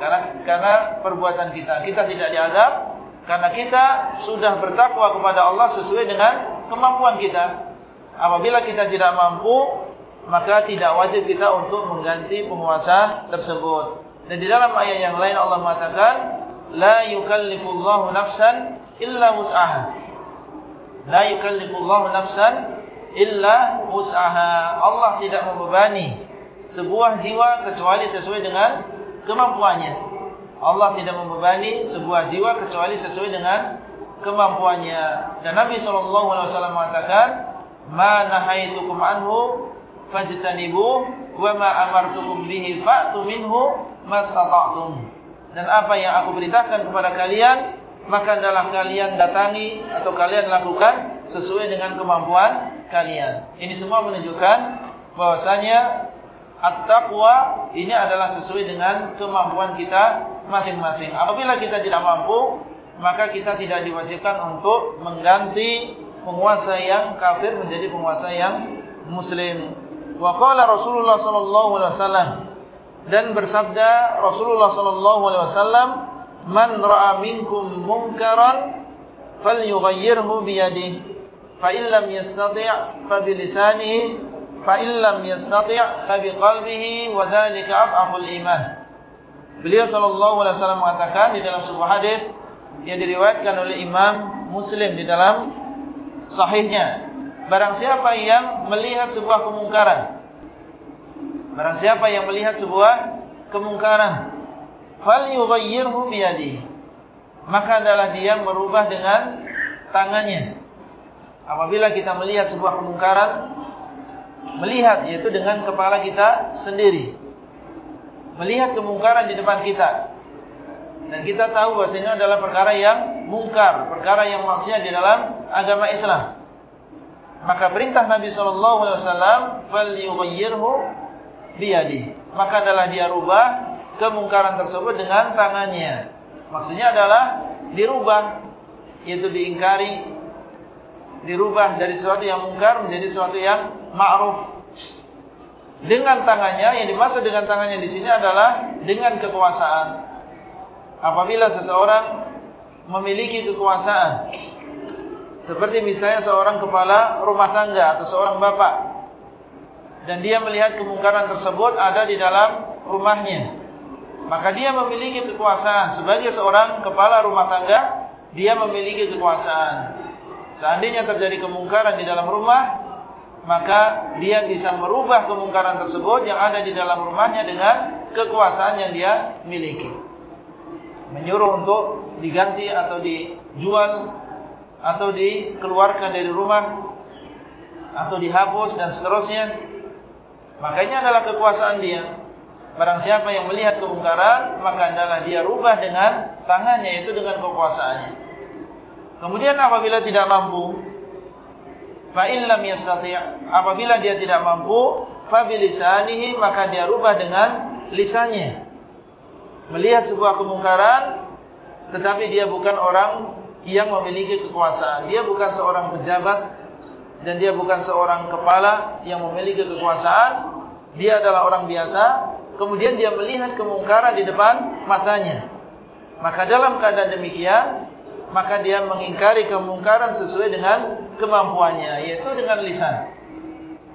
Karena karena perbuatan kita. Kita tidak diadab karena kita sudah bertakwa kepada Allah sesuai dengan kemampuan kita apabila kita tidak mampu maka tidak wajib kita untuk mengganti penguasa tersebut. Dan di dalam ayat yang lain Allah mengatakan, la yukallifullahu nafsan illa wus'aha. La yukallifullahu nafsan illa wus'aha. Allah tidak membebani sebuah jiwa kecuali sesuai dengan kemampuannya. Allah tidak membebani sebuah jiwa kecuali sesuai dengan kemampuannya. Dan Nabi SAW mengatakan, ma nahaitukum anhu fajtanibu wa ma amartukum bihi fa'tu minhu mastata'tum dan apa yang aku beritakan kepada kalian maka adalah kalian datangi atau kalian lakukan sesuai dengan kemampuan kalian ini semua menunjukkan bahwasanya at-taqwa ini adalah sesuai dengan kemampuan kita masing-masing. Apabila kita tidak mampu maka kita tidak diwajibkan untuk mengganti penguasa yang kafir menjadi penguasa yang muslim. Wa qala Rasulullah sallallahu alaihi wasallam dan bersabda Rasulullah sallallahu alaihi wasallam man ra'a minkum munkaran falyughayyirhu bi yadihi fa in lam yastati' fa bi lisanihi fa in lam yastati' fa bi qalbihi wa dhalika adhaful iman Beliau sallallahu alaihi wasallam mengatakan di dalam sebuah hadis yang diriwayatkan oleh Imam Muslim di dalam sahihnya Barang siapa yang melihat sebuah kemungkaran Barang siapa yang melihat sebuah kemungkaran Falyughayyirhu biyadihi Maka adalah dia merubah dengan tangannya. Apabila kita melihat sebuah kemungkaran Melihat yaitu dengan kepala kita sendiri Melihat kemungkaran di depan kita. Dan kita tahu bahawa ini adalah perkara yang mungkar Perkara yang maksiat di dalam agama Islam. Maka perintah Nabi sallallahu alaihi wasallam biyadi. Maka adalah dia rubah kemungkaran tersebut dengan tangannya. Maksudnya adalah dirubah yaitu diingkari dirubah dari sesuatu yang mungkar menjadi sesuatu yang ma'ruf dengan tangannya yang dimaksud dengan tangannya di sini adalah dengan kekuasaan. Apabila seseorang memiliki kekuasaan seperti misalnya seorang kepala rumah tangga atau seorang bapak dan dia melihat kemungkaran tersebut ada di dalam rumahnya maka dia memiliki kekuasaan. Sebagai seorang kepala rumah tangga dia memiliki kekuasaan. Seandainya terjadi kemungkaran di dalam rumah, maka dia bisa merubah kemungkaran tersebut yang ada di dalam rumahnya dengan kekuasaan yang dia miliki. Menyuruh untuk diganti atau dijual atau dikeluarkan dari rumah atau dihapus dan seterusnya. Makanya adalah kekuasaan dia. Barang siapa yang melihat kemungkaran, maka adalah dia rubah dengan tangannya, itu dengan kekuasaannya. Kemudian apabila tidak mampu, fa illam yastati' apabila dia tidak mampu, fa bilisanihi maka dia rubah dengan lisannya. Melihat sebuah kemungkaran tetapi dia bukan orang yang memiliki kekuasaan. Dia bukan seorang pejabat dan dia bukan seorang kepala yang memiliki kekuasaan. Dia adalah orang biasa. Kemudian dia melihat kemungkaran di depan matanya. Maka dalam keadaan demikian, maka dia mengingkari kemungkaran sesuai dengan kemampuannya yaitu dengan lisan.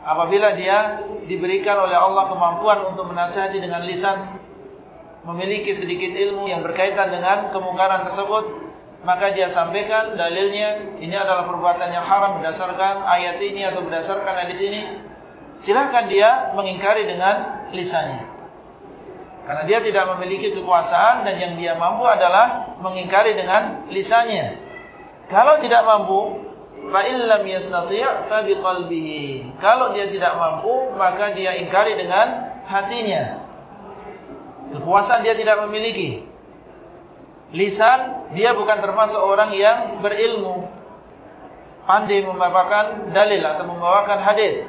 Apabila dia diberikan oleh Allah kemampuan untuk menasihati dengan lisan memiliki sedikit ilmu yang berkaitan dengan kemungkaran tersebut maka dia sampaikan dalilnya ini adalah perbuatan yang haram berdasarkan ayat ini atau berdasarkan hadis ini. Silakan dia mengingkari dengan lisannya karena dia tidak memiliki kekuasaan dan yang dia mampu adalah mengingkari dengan lisannya. Kalau tidak mampu, fa illam yastati' fa biqalbihi. Kalau dia tidak mampu, maka dia ingkari dengan hatinya. Kekuasaan dia tidak memiliki. Lisan dia bukan termasuk orang yang berilmu. Pandai membawakan dalil atau membawakan hadis.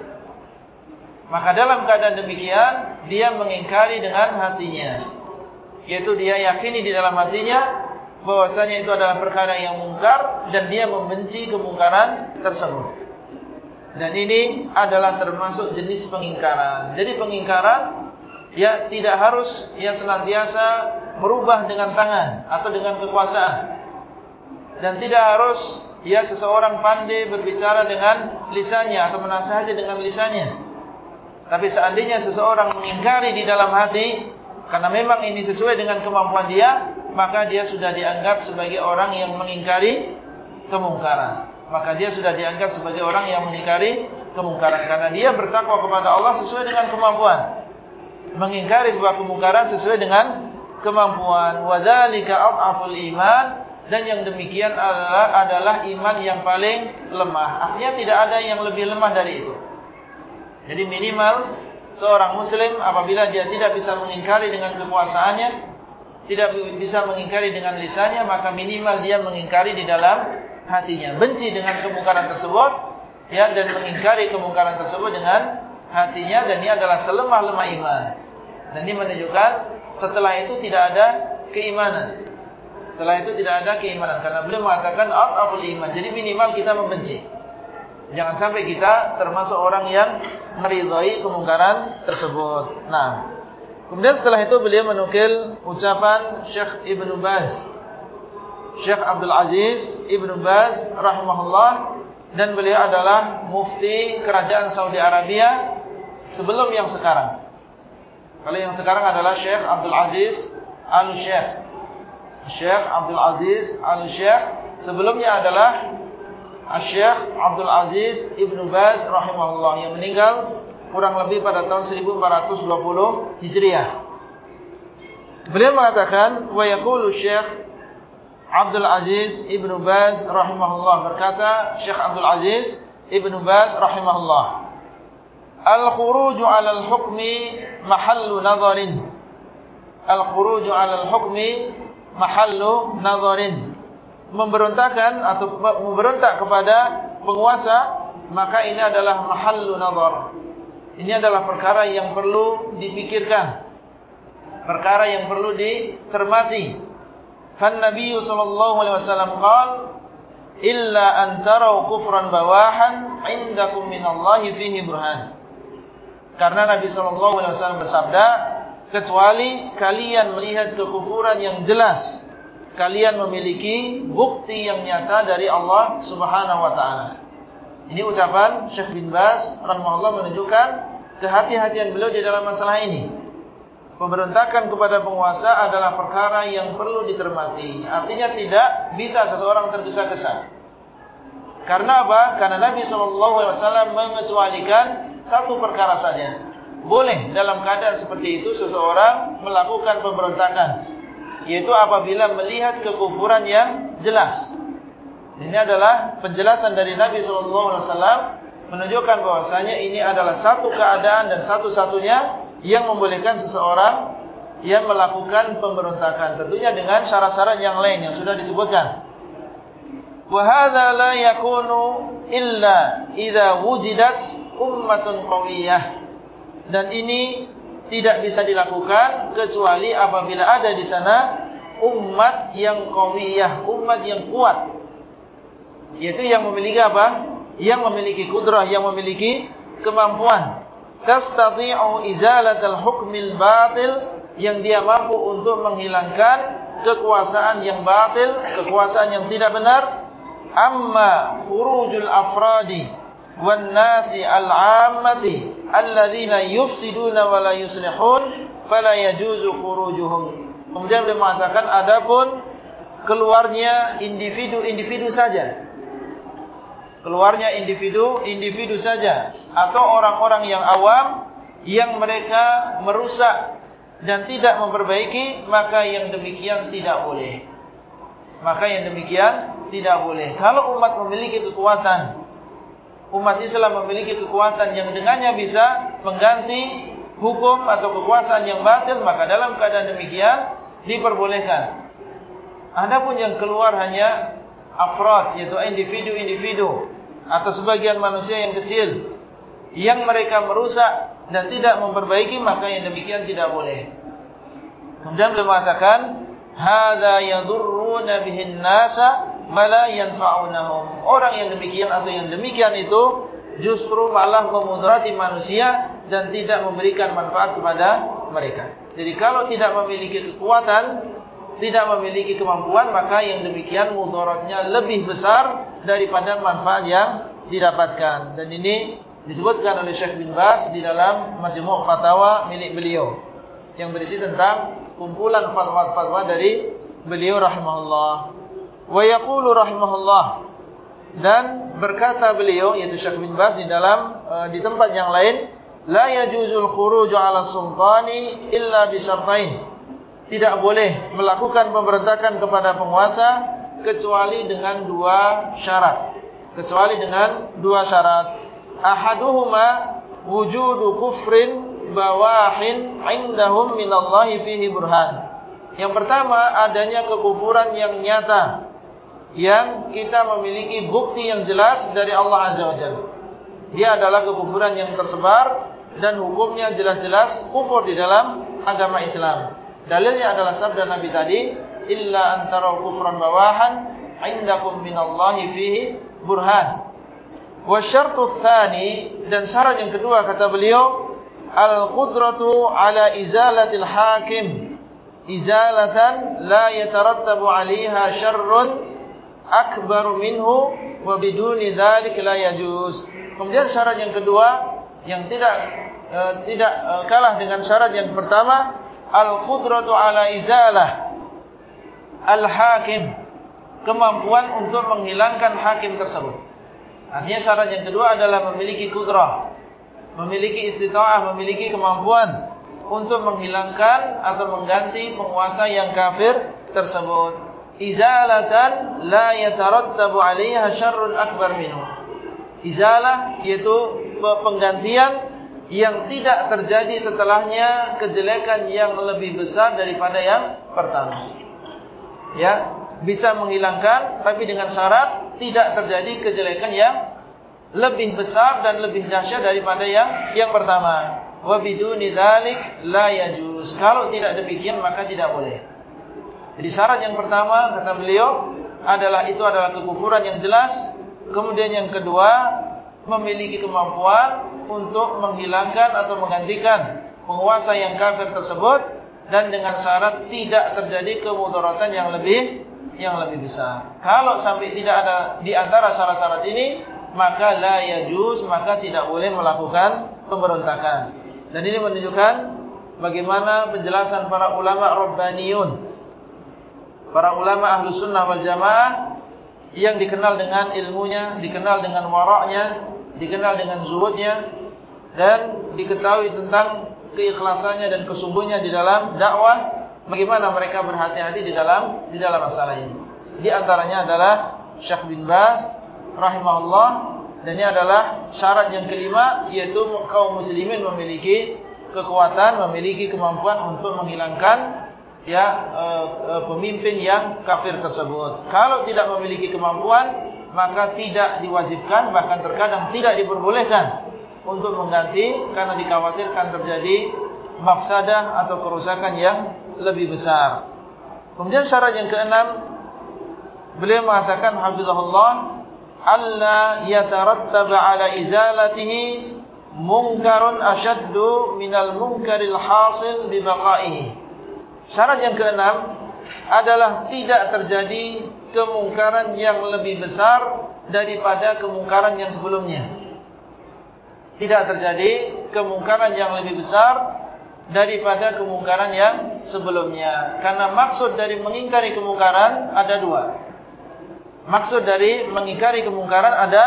Maka dalam keadaan demikian Dia mengingkari dengan hatinya. Yaitu dia yakini di dalam hatinya bahwasanya itu adalah perkara yang mungkar Dan dia membenci kemungkaran tersebut. Dan ini adalah termasuk jenis pengingkaran. Jadi pengingkaran Ya tidak harus Yang senantiasa berubah dengan tangan Atau dengan kekuasaan. Dan tidak harus Ya seseorang pandai berbicara dengan lisannya Atau menasihati dengan lisannya tapi seandainya seseorang mengingkari di dalam hati karena memang ini sesuai dengan kemampuan dia, maka dia sudah dianggap sebagai orang yang mengingkari kemungkaran. Maka dia sudah dianggap sebagai orang yang mengingkari kemungkaran karena dia bertakwa kepada Allah sesuai dengan kemampuan. Mengingkari sebuah kemungkaran sesuai dengan kemampuan. Wadzalika aful iman dan yang demikian adalah adalah iman yang paling lemah. Artinya tidak ada yang lebih lemah dari itu. Jadi minimal seorang muslim apabila dia tidak bisa mengingkari dengan kekuasaannya, tidak bisa mengingkari dengan lisannya, maka minimal dia mengingkari di dalam hatinya. Benci dengan kemungkaran tersebut, ya dan mengingkari kemungkaran tersebut dengan hatinya dan ini adalah selemah-lemah iman. Dan ini menunjukkan setelah itu tidak ada keimanan. Setelah itu tidak ada keimanan karena beliau mengatakan al-aful iman. Jadi minimal kita membenci. Jangan sampai kita termasuk orang yang meridhai kemungkaran tersebut. Nah, kemudian setelah itu beliau menukil ucapan Syekh Ibn Baz, Syekh Abdul Aziz Ibn Baz rahimahullah dan beliau adalah mufti kerajaan Saudi Arabia sebelum yang sekarang. Kalau yang sekarang adalah Syekh Abdul Aziz Al-Syekh. Syekh Abdul Aziz Al-Syekh sebelumnya adalah Syekh Abdul Aziz Ibn Baz rahimahullah yang meninggal kurang lebih pada tahun 1420 Hijriah. Beliau mengatakan wa yaqulu Syekh Abdul Aziz Ibn Baz rahimahullah berkata Syekh Abdul Aziz Ibn Baz rahimahullah Al-khuruj 'ala al-hukmi mahallu nadharin Al-khuruj 'ala al-hukmi mahallu nadharin memberontakan atau memberontak kepada penguasa maka ini adalah mahallu nazar. Ini adalah perkara yang perlu dipikirkan. Perkara yang perlu dicermati. Kan nabi sallallahu alaihi wasallam qaal illa an taraw kufran bawahan 'indakum minallahi fihi burhan. Karena Nabi sallallahu alaihi wasallam bersabda, kecuali kalian melihat kekufuran yang jelas, kalian memiliki bukti yang nyata dari Allah Subhanahu wa taala. Ini ucapan Syekh bin Baz rahimahullah menunjukkan kehati-hatian beliau di dalam masalah ini. Pemberontakan kepada penguasa adalah perkara yang perlu dicermati. Artinya tidak bisa seseorang tergesa-gesa. Karena apa? Karena Nabi SAW mengecualikan satu perkara saja. Boleh dalam keadaan seperti itu seseorang melakukan pemberontakan. Yaitu apabila melihat kekufuran yang jelas. Ini adalah penjelasan dari Nabi SAW menunjukkan bahwasanya ini adalah satu keadaan dan satu-satunya yang membolehkan seseorang yang melakukan pemberontakan. Tentunya dengan syarat-syarat yang lain yang sudah disebutkan. Wa hadza la yakunu illa idza wujidat ummatun qawiyah. Dan ini tidak bisa dilakukan kecuali apabila ada di sana umat yang qawiyah umat yang kuat. Yaitu yang memiliki apa? Yang memiliki kudrah yang memiliki kemampuan. Tastati'u izalatal hukmil batil yang dia mampu untuk menghilangkan kekuasaan yang batil, kekuasaan yang tidak benar. Amma khurujul afradi al-'ammati alladhina yufsiduna wa la yuslihun fala yajuzu khurujuhum. Kemudian dia mengatakan adapun keluarnya individu-individu saja. Keluarnya individu-individu saja. Atau orang-orang yang awam yang mereka merusak dan tidak memperbaiki maka yang demikian tidak boleh. Maka yang demikian tidak boleh. Kalau umat memiliki kekuatan umat Islam memiliki kekuatan yang dengannya bisa mengganti hukum atau kekuasaan yang batil maka dalam keadaan demikian diperbolehkan adapun yang keluar hanya afrad yaitu individu-individu atau sebagian manusia yang kecil yang mereka merusak dan tidak memperbaiki maka yang demikian tidak boleh. Kemudian beliau mengatakan hadza yadurruna bihin nasa mala yanfa'unhum. Orang yang demikian atau yang demikian itu justru malah memudarati manusia dan tidak memberikan manfaat kepada mereka. Jadi kalau tidak memiliki kekuatan tidak memiliki kemampuan maka yang demikian mudaratnya lebih besar daripada manfaat yang didapatkan dan ini disebutkan oleh Syekh bin Bas di dalam Majmu' Fatawa milik beliau yang berisi tentang kumpulan fatwa-fatwa dari beliau rahimahullah wa yaqulu rahimahullah dan berkata beliau yaitu Syekh bin Bas di dalam uh, di tempat yang lain la yajuzul khuruj 'ala sultani illa bi tidak boleh melakukan pemberontakan kepada penguasa kecuali dengan dua syarat. Kecuali dengan dua syarat. Ahaduhuma wujudu kufrin bawahin indahum minallahi fihi burhan. Yang pertama adanya kekufuran yang nyata yang kita memiliki bukti yang jelas dari Allah Azza wa Jalla. Dia adalah kekufuran yang tersebar dan hukumnya jelas-jelas kufur di dalam agama Islam. Dalilnya adalah sabda Nabi tadi, illa antara kufran bawahan indakum minallahi fihi burhan. Wa syartu tsani dan syarat yang kedua kata beliau, al-qudratu ala izalatil hakim. Izalatan la yatarattabu 'alaiha syarrun akbar minhu wa biduni dzalik la yajuz. Kemudian syarat yang kedua yang tidak uh, tidak uh, kalah dengan syarat yang pertama al-qudratu ala izalah al-hakim kemampuan untuk menghilangkan hakim tersebut. Artinya syarat yang kedua adalah memiliki kudrah, memiliki istita'ah, memiliki kemampuan untuk menghilangkan atau mengganti penguasa yang kafir tersebut. Izalatan la yatarattabu 'alaiha syarrun akbar minhu. Izalah yaitu penggantian yang tidak terjadi setelahnya kejelekan yang lebih besar daripada yang pertama. Ya, bisa menghilangkan tapi dengan syarat tidak terjadi kejelekan yang lebih besar dan lebih dahsyat daripada yang yang pertama. Wa biduni dzalik la yajuz. Kalau tidak demikian maka tidak boleh. Jadi syarat yang pertama kata beliau adalah itu adalah kekufuran yang jelas. Kemudian yang kedua, memiliki kemampuan untuk menghilangkan atau menggantikan penguasa yang kafir tersebut dan dengan syarat tidak terjadi kemudaratan yang lebih yang lebih besar. Kalau sampai tidak ada di antara syarat-syarat ini, maka la yajuz, maka tidak boleh melakukan pemberontakan. Dan ini menunjukkan bagaimana penjelasan para ulama rabbaniyun. Para ulama ahlu sunnah wal jamaah yang dikenal dengan ilmunya, dikenal dengan waraknya, dikenal dengan zuhudnya dan diketahui tentang keikhlasannya dan kesungguhnya di dalam dakwah bagaimana mereka berhati-hati di dalam di dalam masalah ini. Di antaranya adalah Syekh bin Baz rahimahullah dan ini adalah syarat yang kelima yaitu kaum muslimin memiliki kekuatan, memiliki kemampuan untuk menghilangkan ya e, e, pemimpin yang kafir tersebut. Kalau tidak memiliki kemampuan maka tidak diwajibkan bahkan terkadang tidak diperbolehkan untuk mengganti karena dikhawatirkan terjadi mafsadah atau kerusakan yang lebih besar. Kemudian syarat yang keenam beliau mengatakan hafizahullah alla yatarattaba ala izalatihi munkarun ashaddu minal munkaril hasil bi baqaihi. Syarat yang keenam adalah tidak terjadi kemungkaran yang lebih besar daripada kemungkaran yang sebelumnya. Tidak terjadi kemungkaran yang lebih besar daripada kemungkaran yang sebelumnya. Karena maksud dari mengingkari kemungkaran ada dua. Maksud dari mengingkari kemungkaran ada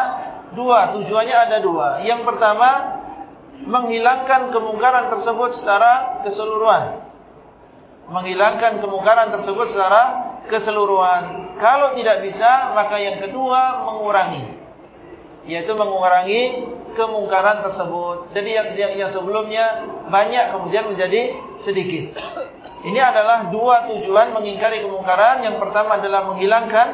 dua. Tujuannya ada dua. Yang pertama, menghilangkan kemungkaran tersebut secara keseluruhan. Menghilangkan kemungkaran tersebut secara keseluruhan. Kalau tidak bisa, maka yang kedua mengurangi. Yaitu mengurangi kemungkaran tersebut. Jadi yang, yang, yang sebelumnya banyak kemudian menjadi sedikit. Ini adalah dua tujuan mengingkari kemungkaran. Yang pertama adalah menghilangkan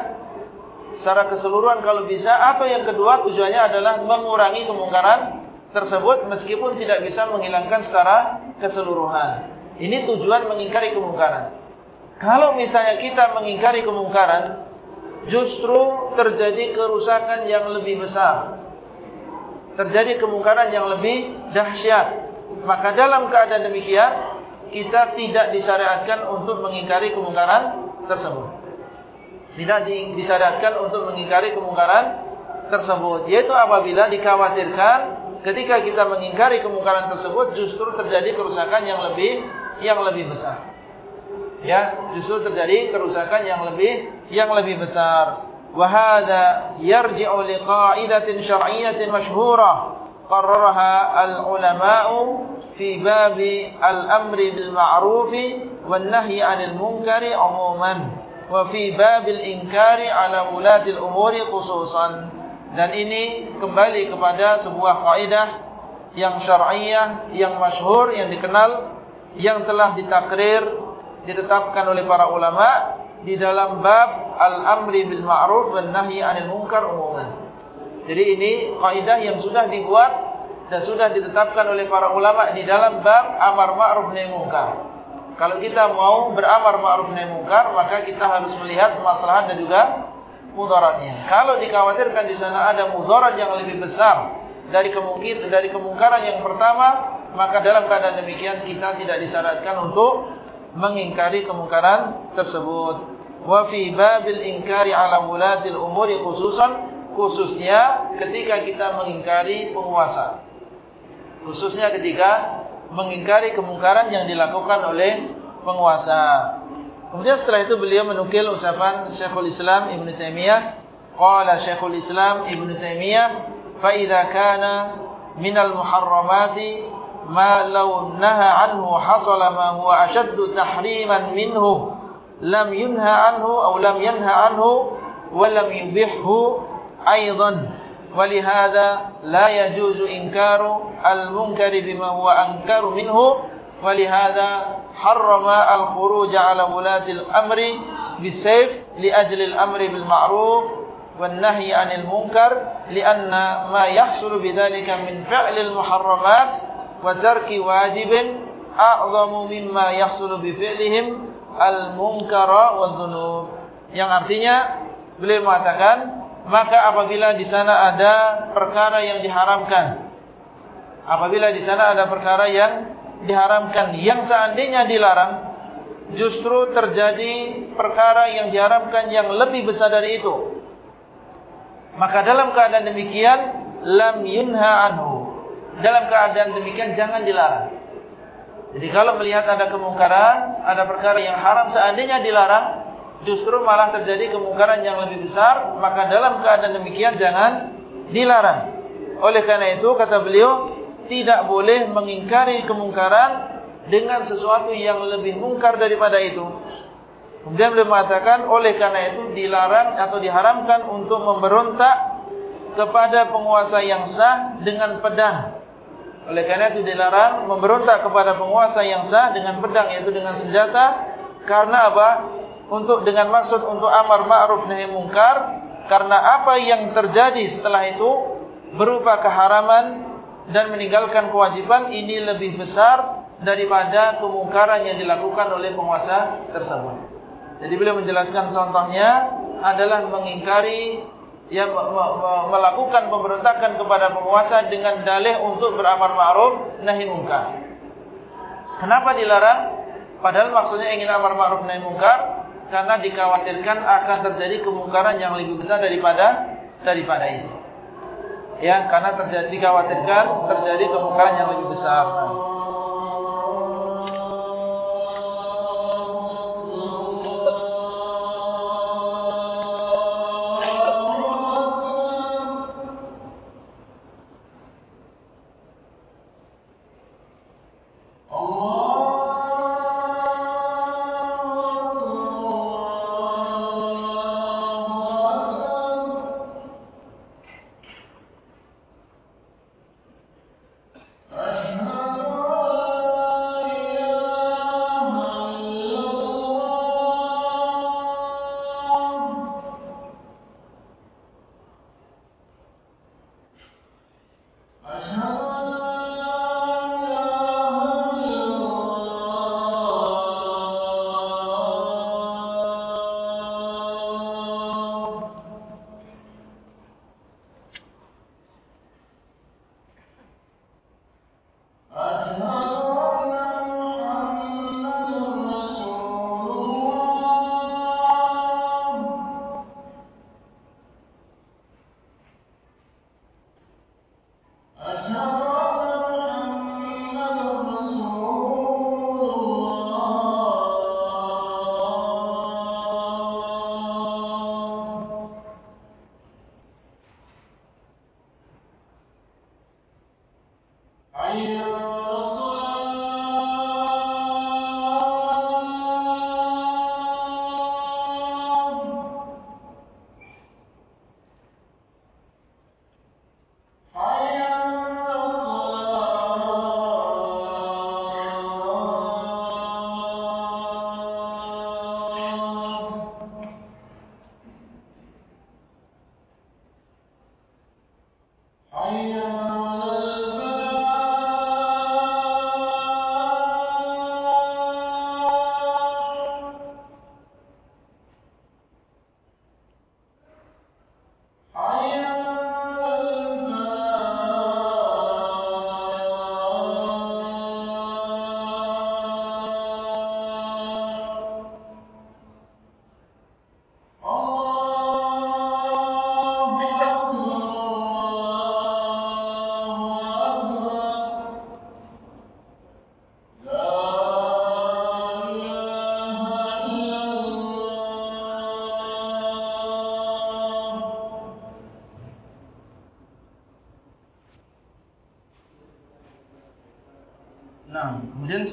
secara keseluruhan kalau bisa. Atau yang kedua tujuannya adalah mengurangi kemungkaran tersebut meskipun tidak bisa menghilangkan secara keseluruhan. Ini tujuan mengingkari kemungkaran. Kalau misalnya kita mengingkari kemungkaran, justru terjadi kerusakan yang lebih besar terjadi kemungkaran yang lebih dahsyat. Maka dalam keadaan demikian, kita tidak disyariatkan untuk mengingkari kemungkaran tersebut. Tidak disyariatkan untuk mengingkari kemungkaran tersebut. Yaitu apabila dikhawatirkan ketika kita mengingkari kemungkaran tersebut, justru terjadi kerusakan yang lebih yang lebih besar. Ya, justru terjadi kerusakan yang lebih yang lebih besar. Wa hadza yarji'u li qa'idatin syar'iyyatin mashhurah qarraraha al-ulama'u fi bab al-amri bil ma'ruf wal nahyi 'anil munkari 'umuman wa fi bab inkari 'ala ulati umuri khususan. Dan ini kembali kepada sebuah kaidah yang syar'iyah, yang masyhur, yang dikenal yang telah ditakrir ditetapkan oleh para ulama di dalam bab al-amri bil ma'ruf wan nahyi 'anil munkar umuman. Jadi ini kaidah yang sudah dibuat dan sudah ditetapkan oleh para ulama di dalam bab amar ma'ruf nahi munkar. Kalau kita mau beramar ma'ruf nahi munkar, maka kita harus melihat maslahat dan juga mudaratnya. Kalau dikhawatirkan di sana ada mudarat yang lebih besar dari kemungkinan dari kemungkaran yang pertama, maka dalam keadaan demikian kita tidak disyaratkan untuk mengingkari kemungkaran tersebut. Wa fi babil inkari ala wulatil umuri khususan khususnya ketika kita mengingkari penguasa. Khususnya ketika mengingkari kemungkaran yang dilakukan oleh penguasa. Kemudian setelah itu beliau menukil ucapan Syekhul Islam Ibn Taimiyah, qala Syekhul Islam Ibn Taimiyah, fa idza kana minal muharramati ما لو نهى عنه حصل ما هو أشد تحريما منه لم ينهى عنه أو لم ينهى عنه ولم يبحه أيضا. ولهذا لا يجوز إنكار المنكر بما هو أنكر منه. ولهذا حرم الخروج على ولاة الأمر بالسيف لأجل الأمر بالمعروف والنهي عن المنكر لأن ما يحصل بذلك من فعل المحرمات wa tarki wajibin a'zamu mimma yahsulu bi fi'lihim al-munkara wa dhunub yang artinya beliau mengatakan maka apabila di sana ada perkara yang diharamkan apabila di sana ada perkara yang diharamkan yang seandainya dilarang justru terjadi perkara yang diharamkan yang lebih besar dari itu. Maka dalam keadaan demikian lam yunha anhu dalam keadaan demikian jangan dilarang. Jadi kalau melihat ada kemungkaran ada perkara yang haram seandainya dilarang justru malah terjadi kemungkaran yang lebih besar maka dalam keadaan demikian jangan dilarang. Oleh karena itu kata beliau tidak boleh mengingkari kemungkaran dengan sesuatu yang lebih mungkar daripada itu. Kemudian beliau mengatakan oleh karena itu dilarang atau diharamkan untuk memberontak kepada penguasa yang sah dengan pedang oleh karena itu dilarang memberontak kepada penguasa yang sah dengan pedang yaitu dengan senjata. Karena apa? Untuk dengan maksud untuk amar ma'ruf nahi mungkar. Karena apa yang terjadi setelah itu berupa keharaman dan meninggalkan kewajiban ini lebih besar daripada kemungkaran yang dilakukan oleh penguasa tersebut. Jadi beliau menjelaskan contohnya adalah mengingkari yang melakukan pemberontakan kepada penguasa dengan dalih untuk beramar ma'ruf nahi mungkar. Kenapa dilarang? Padahal maksudnya ingin amar ma'ruf nahi mungkar karena dikhawatirkan akan terjadi kemungkaran yang lebih besar daripada daripada itu. Ya, karena terjadi dikhawatirkan terjadi kemungkaran yang lebih besar.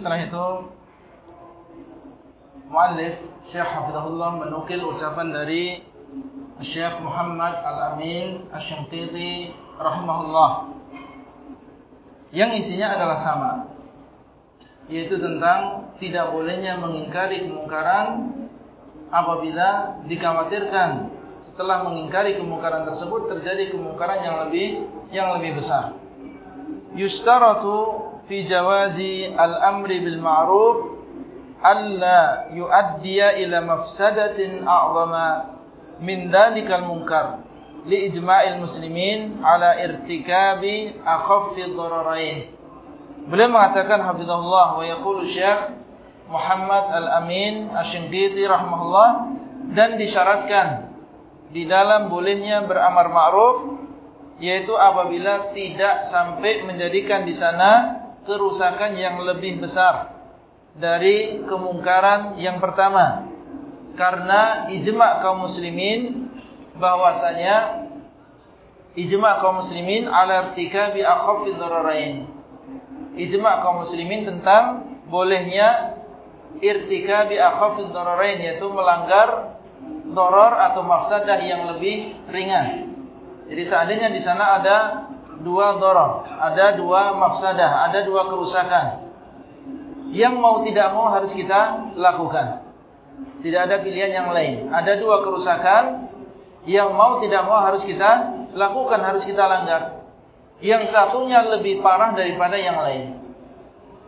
Setelah itu Muallif Syekh Hafizahullah menukil ucapan dari Syekh Muhammad Al-Amin Ash-Shanqiti Rahimahullah Yang isinya adalah sama Yaitu tentang tidak bolehnya mengingkari kemungkaran Apabila dikhawatirkan setelah mengingkari kemungkaran tersebut terjadi kemungkaran yang lebih yang lebih besar. Yustaratu fi jawazi al-amri bil ma'ruf alla yuaddiya ila mafsadatin a'zama min dalikal munkar li ijma'il muslimin ala irtikabi akhaffi dhararain beliau mengatakan hafizahullah wa yaqulu syekh Muhammad Al-Amin Asy-Shinqiti rahimahullah dan disyaratkan di dalam bolehnya beramar ma'ruf yaitu apabila tidak sampai menjadikan di sana kerusakan yang lebih besar dari kemungkaran yang pertama karena ijma' kaum muslimin bahwasanya ijma' kaum muslimin ala irtikabi akhaffi dhararain. Ijma' kaum muslimin tentang bolehnya irtikabi akhaffi dhararain yaitu melanggar darar atau mafsadah yang lebih ringan. Jadi seandainya di sana ada dua darar, ada dua mafsadah, ada dua kerusakan. Yang mau tidak mau harus kita lakukan. Tidak ada pilihan yang lain. Ada dua kerusakan yang mau tidak mau harus kita lakukan, harus kita langgar. Yang satunya lebih parah daripada yang lain.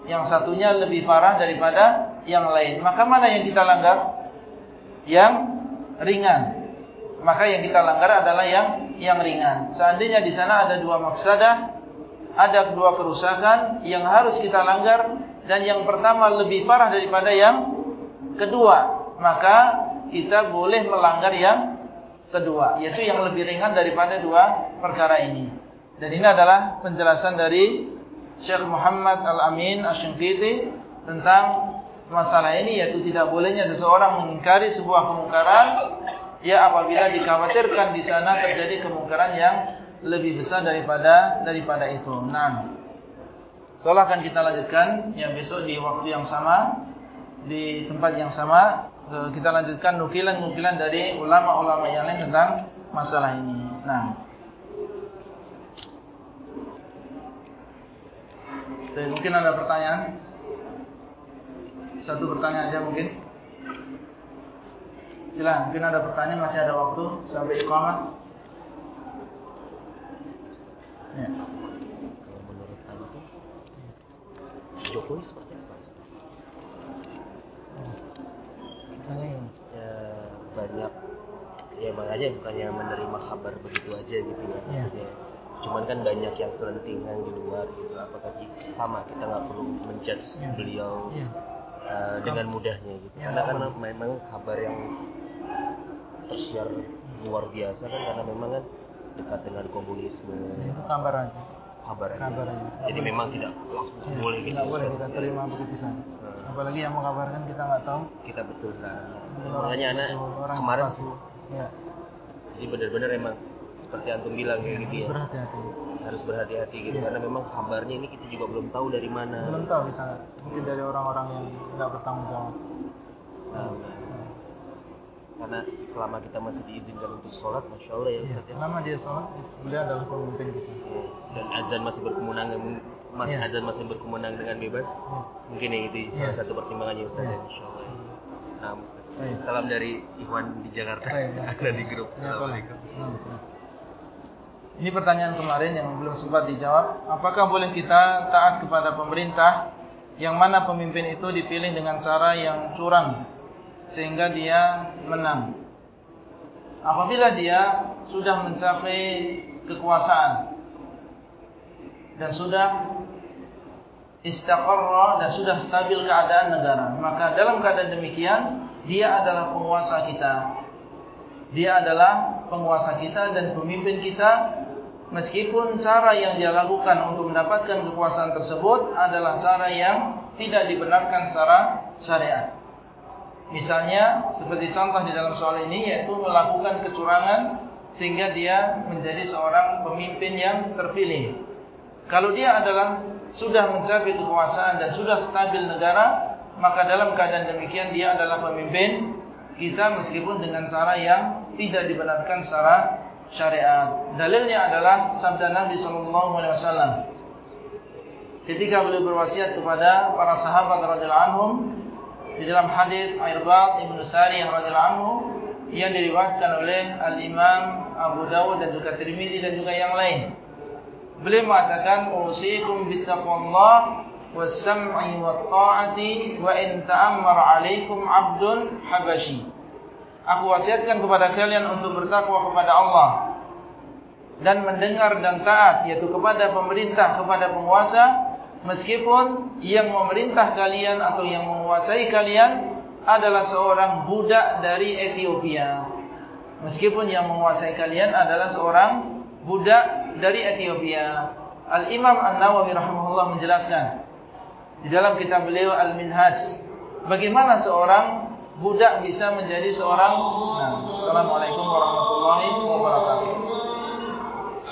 Yang satunya lebih parah daripada yang lain. Maka mana yang kita langgar? Yang ringan. Maka yang kita langgar adalah yang yang ringan. Seandainya di sana ada dua maksadah, ada dua kerusakan yang harus kita langgar dan yang pertama lebih parah daripada yang kedua maka kita boleh melanggar yang kedua, yaitu yang lebih ringan daripada dua perkara ini. Dan ini adalah penjelasan dari Syekh Muhammad Al-Amin Ash-Shinkiti tentang masalah ini, yaitu tidak bolehnya seseorang mengingkari sebuah kemungkaran, ya apabila dikhawatirkan di sana terjadi kemungkaran yang lebih besar daripada daripada itu. Nah, seolah akan kita lanjutkan yang besok di waktu yang sama, di tempat yang sama kita lanjutkan nukilan-nukilan dari ulama-ulama yang lain tentang masalah ini. Nah. Mungkin ada pertanyaan. Satu pertanyaan aja mungkin. Silakan, mungkin ada pertanyaan masih ada waktu sampai iqamah. Ya. Kalau menurut Anda Jokowi seperti ya, banyak ya makanya bukannya menerima kabar begitu aja gitu ya maksudnya ya. cuman kan banyak yang kelentingan di luar gitu apakah sama kita nggak perlu menjudge ya. beliau ya. Uh, dengan mudahnya gitu. Ya, karena kan memang kabar yang tersiar luar biasa kan karena memang kan dekat dengan komunisme. Itu kabar aja. Kabar aja. Kabar aja. Jadi memang tidak langsung ya, boleh gitu. Tidak boleh kita terima begitu saja apalagi yang mengabarkan kita nggak tahu. Kita betul lah makanya anak kemarin sih ya. jadi benar-benar emang seperti antum bilang ya, gitu ya. berhati-hati harus berhati-hati gitu ya. karena memang kabarnya ini kita juga belum tahu dari mana belum tahu kita mungkin dari orang-orang yang nggak bertanggung jawab nah, karena selama kita masih diizinkan untuk sholat, masya Allah ya, ya, Selama dia sholat, beliau adalah pemimpin kita. Ya. Dan azan masih berkemenangan Mas ya. azan masih berkemenang dengan bebas. Ya. Mungkin ya itu salah ya. satu pertimbangannya Ustaz ya. insyaallah. Ya. Nah, Ustaz. Salam dari Ikhwan di Jakarta. Ada di grup. Ya, Assalamualaikum. Ini pertanyaan kemarin yang belum sempat dijawab. Apakah boleh kita taat kepada pemerintah yang mana pemimpin itu dipilih dengan cara yang curang sehingga dia menang? Apabila dia sudah mencapai kekuasaan dan sudah istaqarra dan sudah stabil keadaan negara. Maka dalam keadaan demikian, dia adalah penguasa kita. Dia adalah penguasa kita dan pemimpin kita. Meskipun cara yang dia lakukan untuk mendapatkan kekuasaan tersebut adalah cara yang tidak dibenarkan secara syariat. Misalnya, seperti contoh di dalam soal ini, yaitu melakukan kecurangan sehingga dia menjadi seorang pemimpin yang terpilih. Kalau dia adalah sudah mencapai kekuasaan dan sudah stabil negara, maka dalam keadaan demikian dia adalah pemimpin kita meskipun dengan cara yang tidak dibenarkan secara syariat. Dalilnya adalah sabda Nabi sallallahu alaihi wasallam. Ketika beliau berwasiat kepada para sahabat radhiyallahu anhum di dalam hadis Irbad Ibnu Sari radhiyallahu anhu yang diriwayatkan oleh Al-Imam Abu Dawud dan juga Tirmizi dan juga yang lain. Beliau mengatakan usikum bittaqwallah was-sam'i wat-ta'ati wa in ta'ammara 'alaikum 'abdun habashi. Aku wasiatkan kepada kalian untuk bertakwa kepada Allah dan mendengar dan taat yaitu kepada pemerintah kepada penguasa meskipun yang memerintah kalian atau yang menguasai kalian adalah seorang budak dari Ethiopia. Meskipun yang menguasai kalian adalah seorang budak dari Ethiopia. Al-Imam An-Nawawi rahimahullah menjelaskan di dalam kitab beliau Al-Minhaj bagaimana seorang budak bisa menjadi seorang nah, Assalamualaikum warahmatullahi wabarakatuh